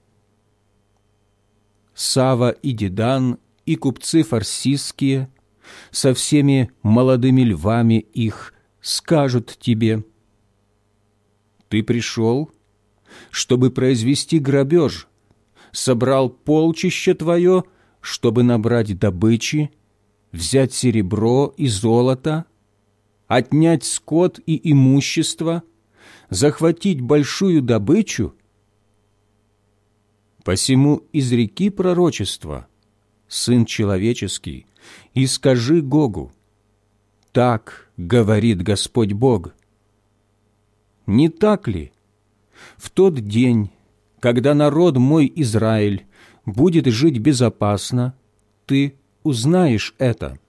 Сава и Дедан и купцы фарсистские со всеми молодыми львами их скажут тебе, «Ты пришел, чтобы произвести грабеж, собрал полчище твое, чтобы набрать добычи, взять серебро и золото, отнять скот и имущество, захватить большую добычу? Посему из реки пророчества, Сын человеческий, и скажи Гогу, так говорит Господь Бог. Не так ли? В тот день, когда народ мой Израиль будет жить безопасно, ты узнаешь это,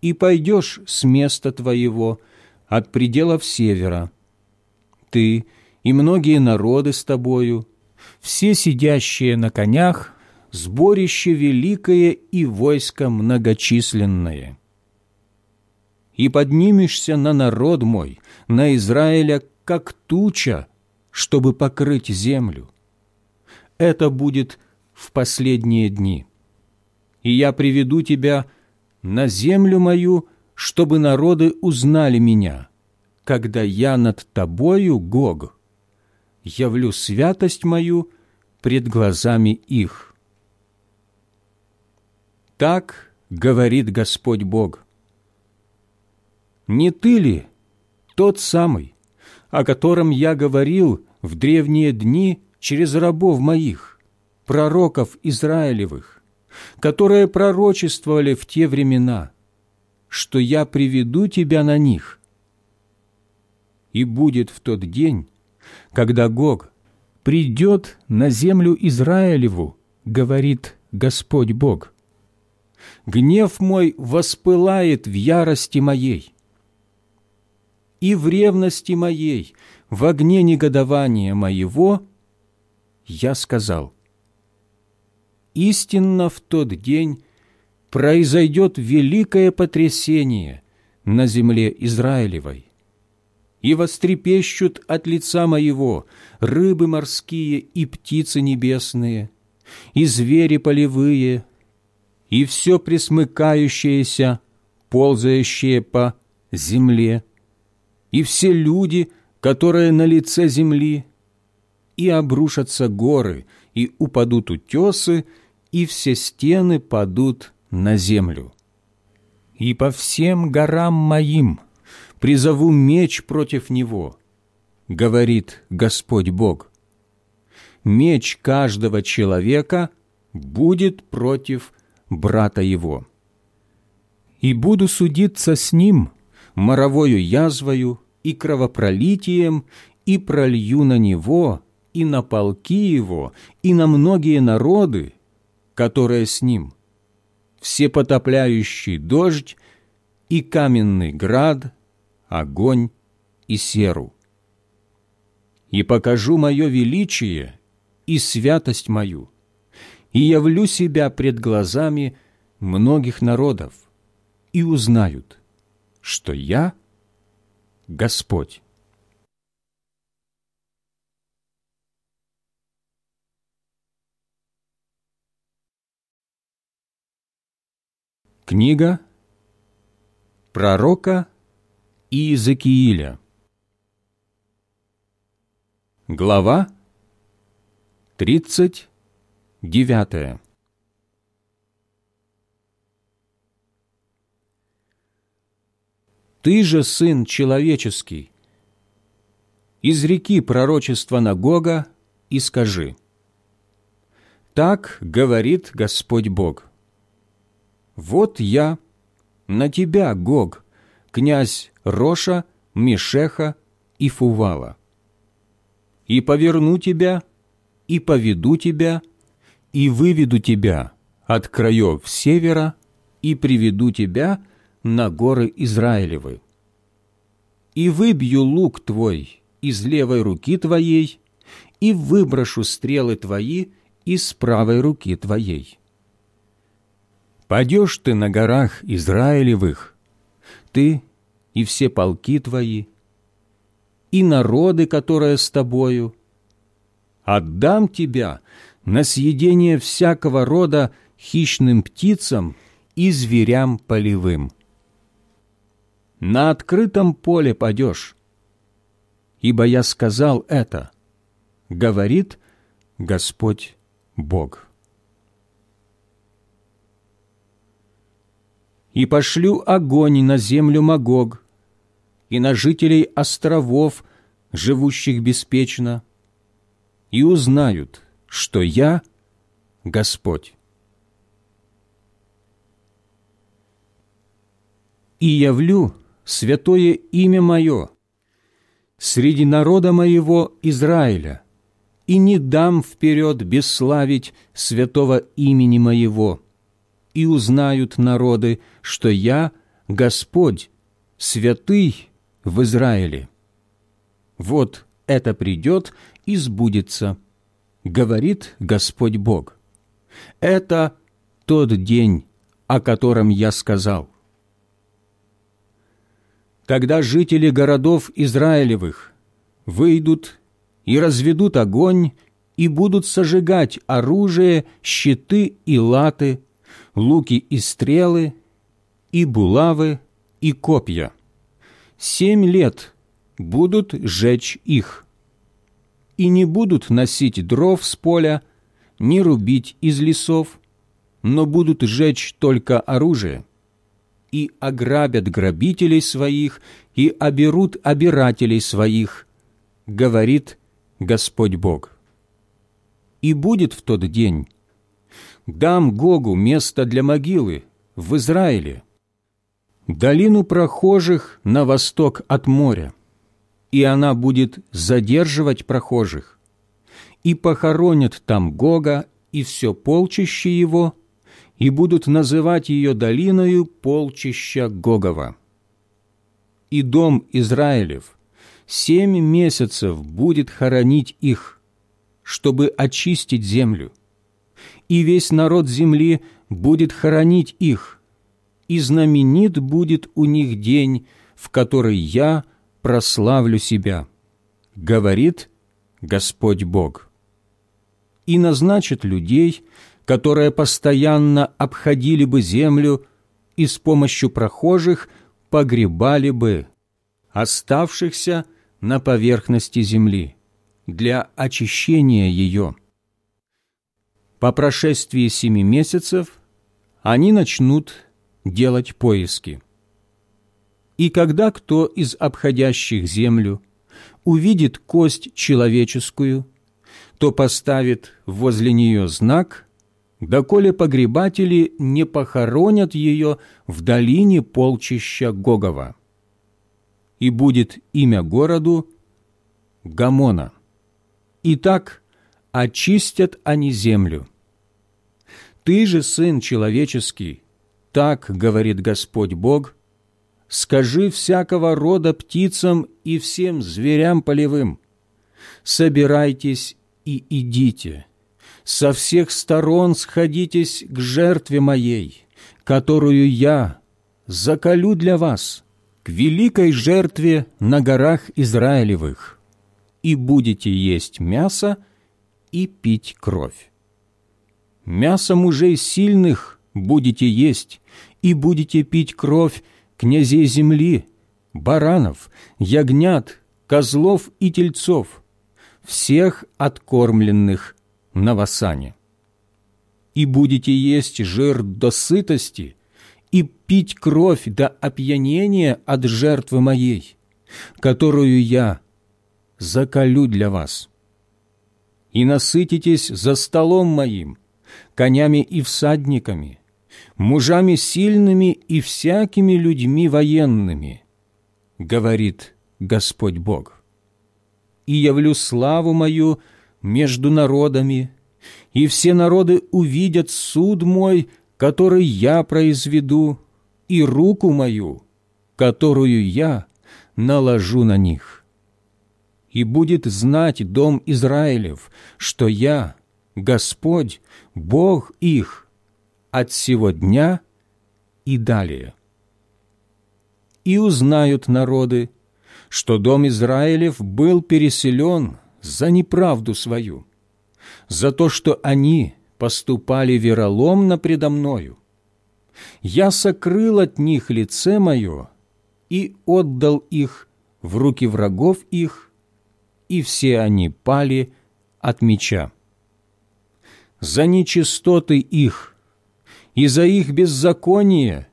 и пойдешь с места твоего от пределов севера. Ты и многие народы с тобою, все сидящие на конях, сборище великое и войско многочисленное. И поднимешься на народ мой, на Израиля, как туча, чтобы покрыть землю. Это будет в последние дни и я приведу тебя на землю мою, чтобы народы узнали меня, когда я над тобою, Гог, явлю святость мою пред глазами их. Так говорит Господь Бог. Не ты ли тот самый, о котором я говорил в древние дни через рабов моих, пророков Израилевых, которые пророчествовали в те времена, что я приведу тебя на них. И будет в тот день, когда Гог придет на землю Израилеву, говорит Господь Бог. Гнев мой воспылает в ярости моей, и в ревности моей, в огне негодования моего, я сказал, истинно в тот день произойдет великое потрясение на земле Израилевой, и вострепещут от лица моего рыбы морские и птицы небесные, и звери полевые, и все присмыкающееся, ползающее по земле, и все люди, которые на лице земли, и обрушатся горы, и упадут утесы, и все стены падут на землю. И по всем горам моим призову меч против него, говорит Господь Бог. Меч каждого человека будет против брата его. И буду судиться с ним моровою язвою и кровопролитием, и пролью на него, и на полки его, и на многие народы, которые с ним, всепотопляющий дождь и каменный град, огонь и серу. И покажу мое величие и святость мою, и явлю себя пред глазами многих народов, и узнают, что я Господь. Книга пророка Иезекииля. Глава 30 Девятое. Ты же, Сын Человеческий, Из изреки пророчество Нагога и скажи. Так говорит Господь Бог. Вот я на тебя, Гог, князь Роша, Мишеха и Фувала. И поверну тебя, и поведу тебя, и выведу тебя от краев севера, и приведу тебя на горы Израилевы. И выбью лук твой из левой руки твоей, и выброшу стрелы твои из правой руки твоей. Падешь ты на горах Израилевых, ты и все полки твои, и народы, которые с тобою. Отдам тебя на съедение всякого рода хищным птицам и зверям полевым на открытом поле падешь. Ибо я сказал это, говорит Господь Бог. И пошлю огонь на землю Магог и на жителей островов, живущих беспечно, и узнают, что я Господь. И явлю святое имя Мое среди народа Моего Израиля, и не дам вперед бесславить святого имени Моего, и узнают народы, что Я Господь, святый в Израиле. Вот это придет и сбудется, говорит Господь Бог. Это тот день, о котором я сказал – когда жители городов Израилевых выйдут и разведут огонь и будут сожигать оружие, щиты и латы, луки и стрелы, и булавы, и копья. Семь лет будут жечь их, и не будут носить дров с поля, не рубить из лесов, но будут жечь только оружие и ограбят грабителей своих, и оберут обирателей своих, говорит Господь Бог. И будет в тот день. Дам Гогу место для могилы в Израиле, долину прохожих на восток от моря, и она будет задерживать прохожих, и похоронят там Гога и все полчище его, и будут называть ее долиною полчища Гогова. И дом Израилев семь месяцев будет хоронить их, чтобы очистить землю, и весь народ земли будет хоронить их, и знаменит будет у них день, в который я прославлю себя, говорит Господь Бог. И назначит людей, которые постоянно обходили бы землю и с помощью прохожих погребали бы оставшихся на поверхности земли для очищения ее. По прошествии семи месяцев они начнут делать поиски. И когда кто из обходящих землю увидит кость человеческую, то поставит возле нее знак, доколе погребатели не похоронят ее в долине полчища Гогова. И будет имя городу Гамона. И так очистят они землю. Ты же, Сын Человеческий, так говорит Господь Бог, скажи всякого рода птицам и всем зверям полевым, собирайтесь и идите, со всех сторон сходитесь к жертве моей, которую я заколю для вас, к великой жертве на горах Израилевых, и будете есть мясо и пить кровь. Мясо мужей сильных будете есть, и будете пить кровь князей земли, баранов, ягнят, козлов и тельцов, всех откормленных на васане. И будете есть жир до сытости и пить кровь до опьянения от жертвы моей, которую я заколю для вас. И насытитесь за столом моим, конями и всадниками, мужами сильными и всякими людьми военными, говорит Господь Бог. И явлю славу мою между народами, и все народы увидят суд мой, который я произведу, и руку мою, которую я наложу на них. И будет знать дом Израилев, что я, Господь, Бог их, от сего дня и далее. И узнают народы, что дом Израилев был переселен за неправду свою, за то, что они поступали вероломно предо мною. Я сокрыл от них лице мое и отдал их в руки врагов их, и все они пали от меча. За нечистоты их и за их беззаконие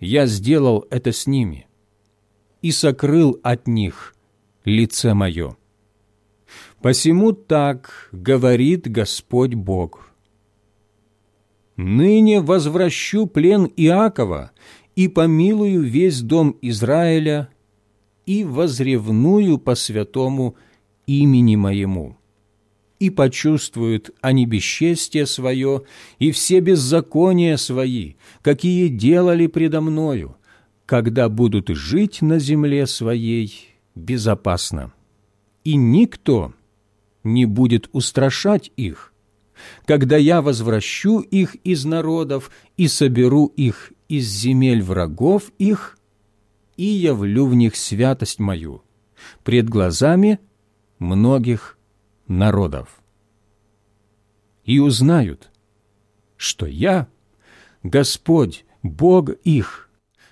я сделал это с ними и сокрыл от них лице мое. Посему так говорит Господь Бог. Ныне возвращу плен Иакова и помилую весь дом Израиля и возревную по святому имени моему и почувствуют они бесчестие свое и все беззакония свои, какие делали предо мною, когда будут жить на земле своей безопасно. И никто не будет устрашать их, когда я возвращу их из народов и соберу их из земель врагов их и явлю в них святость мою пред глазами многих народов. И узнают, что я, Господь, Бог их,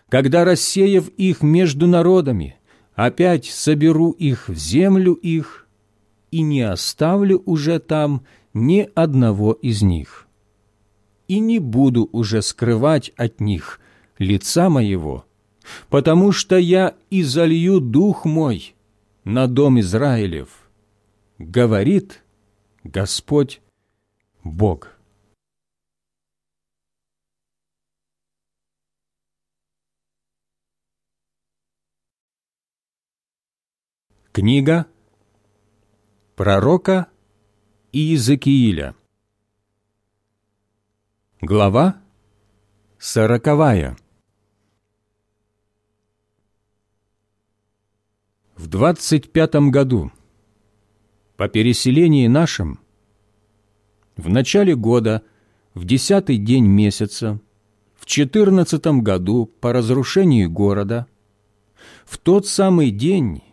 когда, рассеяв их между народами, опять соберу их в землю их и не оставлю уже там ни одного из них. И не буду уже скрывать от них лица моего, потому что я изолью дух мой на дом Израилев, говорит Господь Бог. Книга пророка Иезекииля Глава сороковая В двадцать пятом году, по переселении нашим, в начале года, в десятый день месяца, в четырнадцатом году по разрушению города, в тот самый день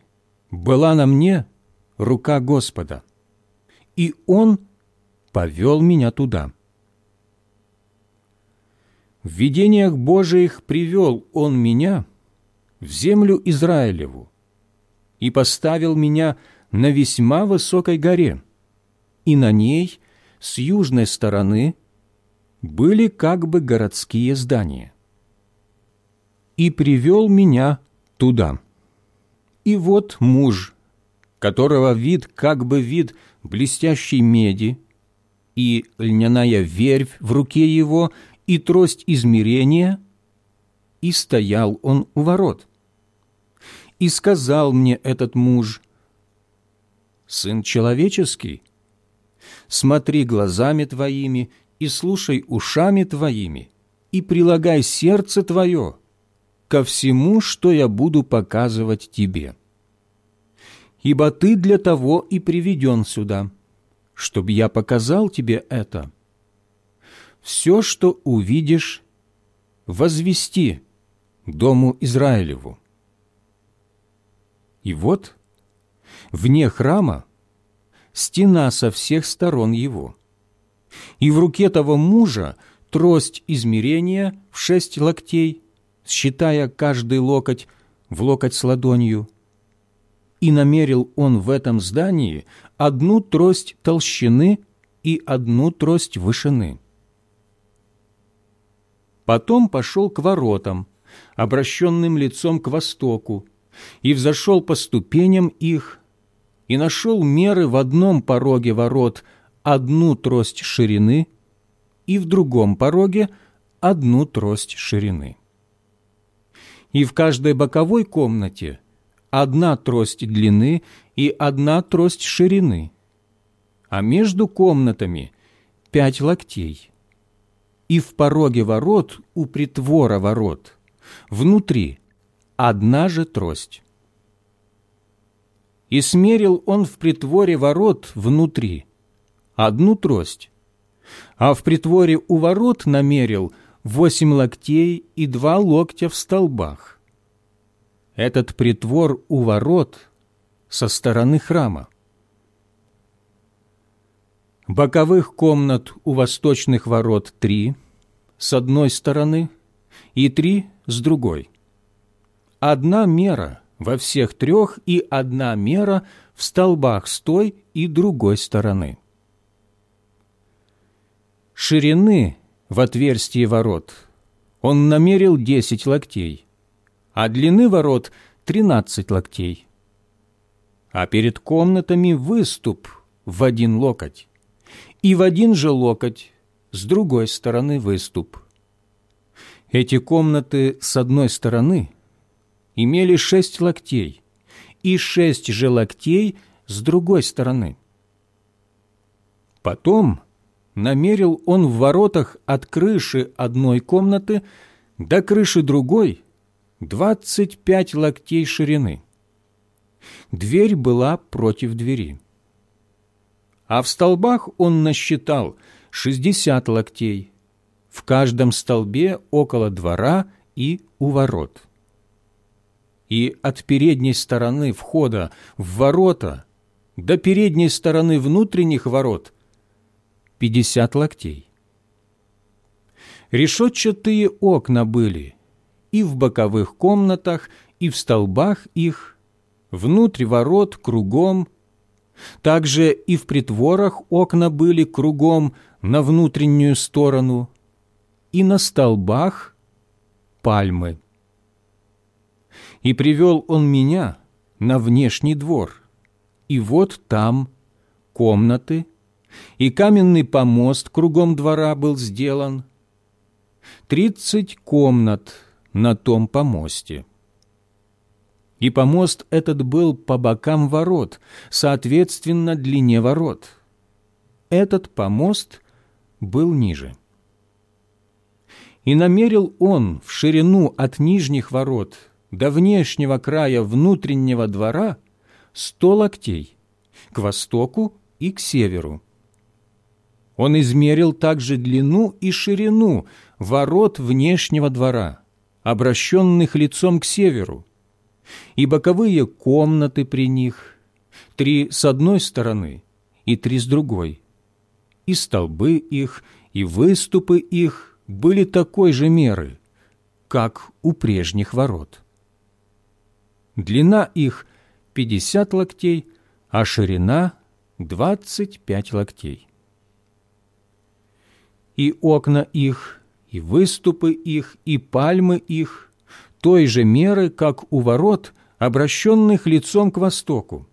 была на мне рука Господа, и Он повел меня туда. В видениях Божиих привел Он меня в землю Израилеву и поставил меня на весьма высокой горе, и на ней с южной стороны были как бы городские здания. И привел меня туда. И вот муж, которого вид как бы вид блестящей меди, и льняная вервь в руке его, и трость измерения, и стоял он у ворот. И сказал мне этот муж, «Сын человеческий, смотри глазами твоими и слушай ушами твоими, и прилагай сердце твое ко всему, что я буду показывать тебе. Ибо ты для того и приведен сюда, чтобы я показал тебе это. Все, что увидишь, возвести дому Израилеву. И вот вне храма стена со всех сторон его, и в руке того мужа трость измерения в шесть локтей, считая каждый локоть в локоть с ладонью. И намерил он в этом здании одну трость толщины и одну трость вышины. Потом пошел к воротам, обращенным лицом к востоку, и взошел по ступеням их, и нашел меры в одном пороге ворот одну трость ширины, и в другом пороге одну трость ширины и в каждой боковой комнате одна трость длины и одна трость ширины, а между комнатами пять локтей. И в пороге ворот у притвора ворот внутри одна же трость. И смерил он в притворе ворот внутри одну трость, а в притворе у ворот намерил – восемь локтей и два локтя в столбах. Этот притвор у ворот со стороны храма. Боковых комнат у восточных ворот три с одной стороны и три с другой. Одна мера во всех трех и одна мера в столбах с той и другой стороны. Ширины в отверстие ворот. Он намерил десять локтей, а длины ворот — тринадцать локтей. А перед комнатами выступ в один локоть, и в один же локоть с другой стороны выступ. Эти комнаты с одной стороны имели шесть локтей, и шесть же локтей с другой стороны. Потом намерил он в воротах от крыши одной комнаты до крыши другой двадцать пять локтей ширины. Дверь была против двери. А в столбах он насчитал шестьдесят локтей, в каждом столбе около двора и у ворот. И от передней стороны входа в ворота до передней стороны внутренних ворот пятьдесят локтей. Решетчатые окна были и в боковых комнатах, и в столбах их, внутрь ворот кругом. Также и в притворах окна были кругом на внутреннюю сторону, и на столбах пальмы. И привел он меня на внешний двор, и вот там комнаты, и каменный помост кругом двора был сделан, тридцать комнат на том помосте. И помост этот был по бокам ворот, соответственно длине ворот. Этот помост был ниже. И намерил он в ширину от нижних ворот до внешнего края внутреннего двора сто локтей, к востоку и к северу. Он измерил также длину и ширину ворот внешнего двора, обращенных лицом к северу, и боковые комнаты при них, три с одной стороны и три с другой, и столбы их, и выступы их были такой же меры, как у прежних ворот. Длина их – пятьдесят локтей, а ширина – двадцать пять локтей. И окна их, и выступы их, и пальмы их той же меры, как у ворот, обращенных лицом к востоку,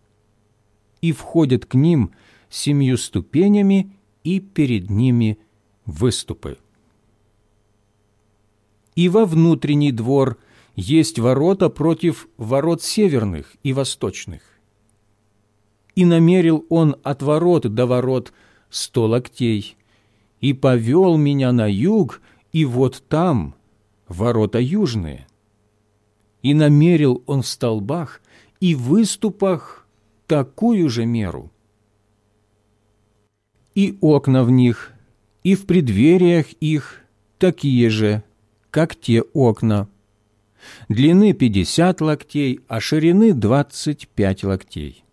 и входят к ним семью ступенями и перед ними выступы. И во внутренний двор есть ворота против ворот северных и восточных. И намерил он от ворот до ворот сто локтей, и повел меня на юг, и вот там ворота южные. И намерил он в столбах и выступах такую же меру – и окна в них, и в преддвериях их такие же, как те окна. Длины пятьдесят локтей, а ширины двадцать пять локтей.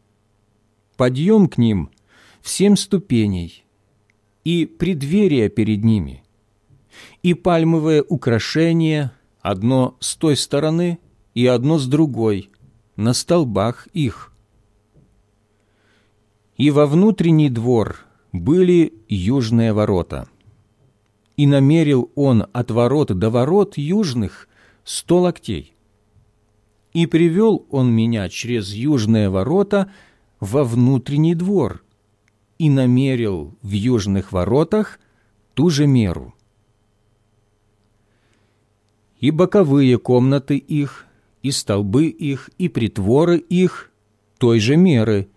Подъем к ним в семь ступеней, и преддверия перед ними, и пальмовое украшение, одно с той стороны и одно с другой, на столбах их. И во внутренний двор – были южные ворота. И намерил он от ворот до ворот южных сто локтей. И привел он меня через южные ворота во внутренний двор, и намерил в южных воротах ту же меру. И боковые комнаты их, и столбы их, и притворы их той же меры,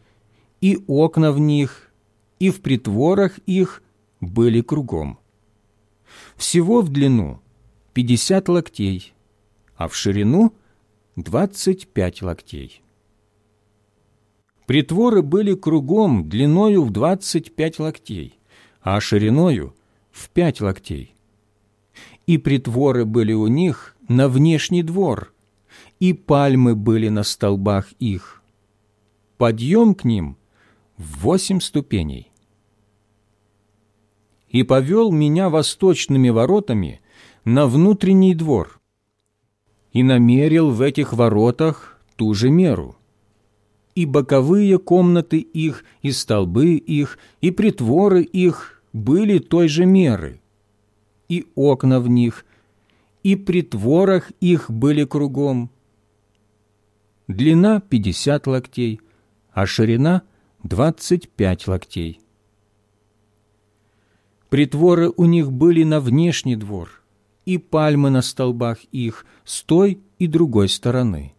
и окна в них, и в притворах их были кругом. Всего в длину пятьдесят локтей, а в ширину двадцать пять локтей. Притворы были кругом длиною в двадцать пять локтей, а шириною в пять локтей. И притворы были у них на внешний двор, и пальмы были на столбах их. Подъем к ним в восемь ступеней и повел меня восточными воротами на внутренний двор и намерил в этих воротах ту же меру. И боковые комнаты их, и столбы их, и притворы их были той же меры, и окна в них, и притворах их были кругом. Длина пятьдесят локтей, а ширина двадцать пять локтей. Притворы у них были на внешний двор, и пальмы на столбах их с той и другой стороны.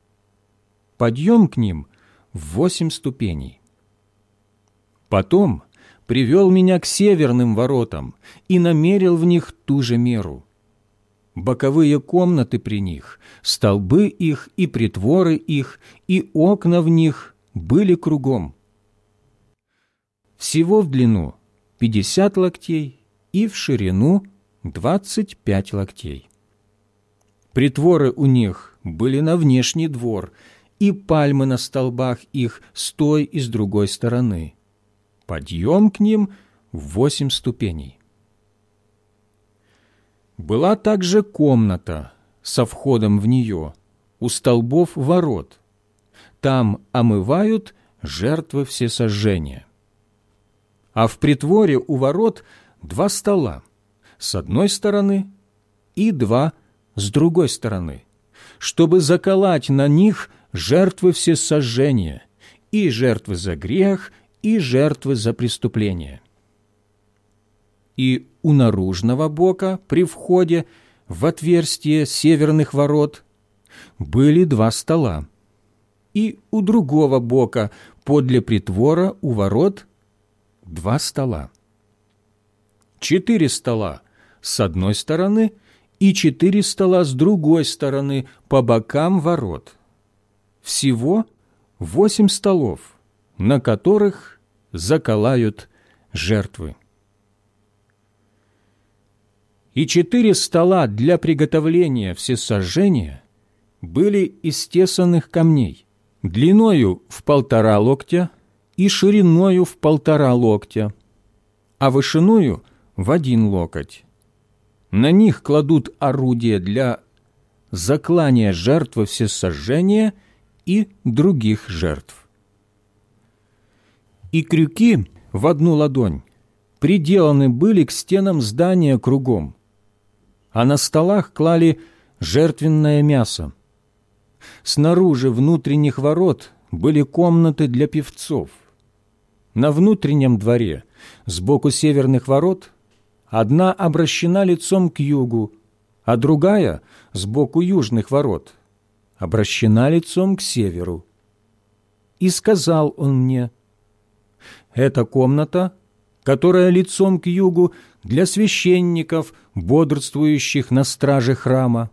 Подъем к ним в восемь ступеней. Потом привел меня к северным воротам и намерил в них ту же меру. Боковые комнаты при них, столбы их и притворы их, и окна в них были кругом. Всего в длину пятьдесят локтей и в ширину двадцать пять локтей. Притворы у них были на внешний двор, и пальмы на столбах их с той и с другой стороны. Подъем к ним восемь ступеней. Была также комната со входом в нее, у столбов ворот. Там омывают жертвы всесожжения. А в притворе у ворот – два стола с одной стороны и два с другой стороны, чтобы заколоть на них жертвы всесожжения и жертвы за грех, и жертвы за преступление. и у наружного бока при входе в отверстие северных ворот были два стола, и у другого бока подле притвора у ворот два стола. Четыре стола с одной стороны и четыре стола с другой стороны по бокам ворот. Всего восемь столов, на которых заколают жертвы. И четыре стола для приготовления всесожжения были из тесанных камней, длиною в полтора локтя и шириною в полтора локтя, а вышиною в один локоть. На них кладут орудия для заклания жертвы всесожжения и других жертв. И крюки в одну ладонь приделаны были к стенам здания кругом, а на столах клали жертвенное мясо. Снаружи внутренних ворот были комнаты для певцов. На внутреннем дворе, сбоку северных ворот, одна обращена лицом к югу, а другая, сбоку южных ворот, обращена лицом к северу. И сказал он мне, «Эта комната, которая лицом к югу, для священников, бодрствующих на страже храма.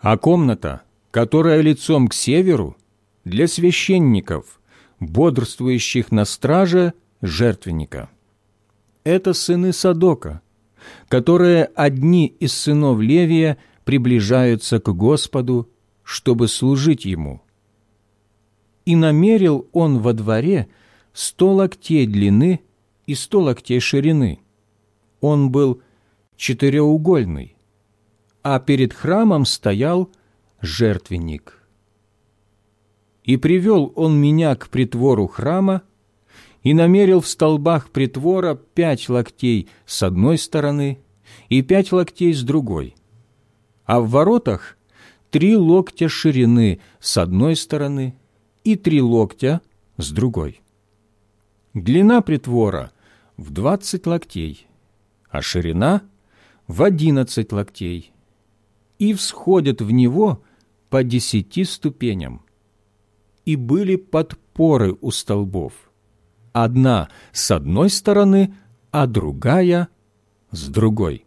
А комната, которая лицом к северу, для священников, бодрствующих на страже жертвенника. Это сыны Садока, которые одни из сынов Левия приближаются к Господу, чтобы служить Ему. И намерил он во дворе сто локтей длины и сто локтей ширины. Он был четыреугольный, а перед храмом стоял жертвенник. И привел он меня к притвору храма, и намерил в столбах притвора пять локтей с одной стороны и пять локтей с другой, а в воротах три локтя ширины с одной стороны и три локтя с другой. Длина притвора в двадцать локтей, а ширина в одиннадцать локтей, и всходят в него по десяти ступеням. И были подпоры у столбов, одна с одной стороны, а другая с другой.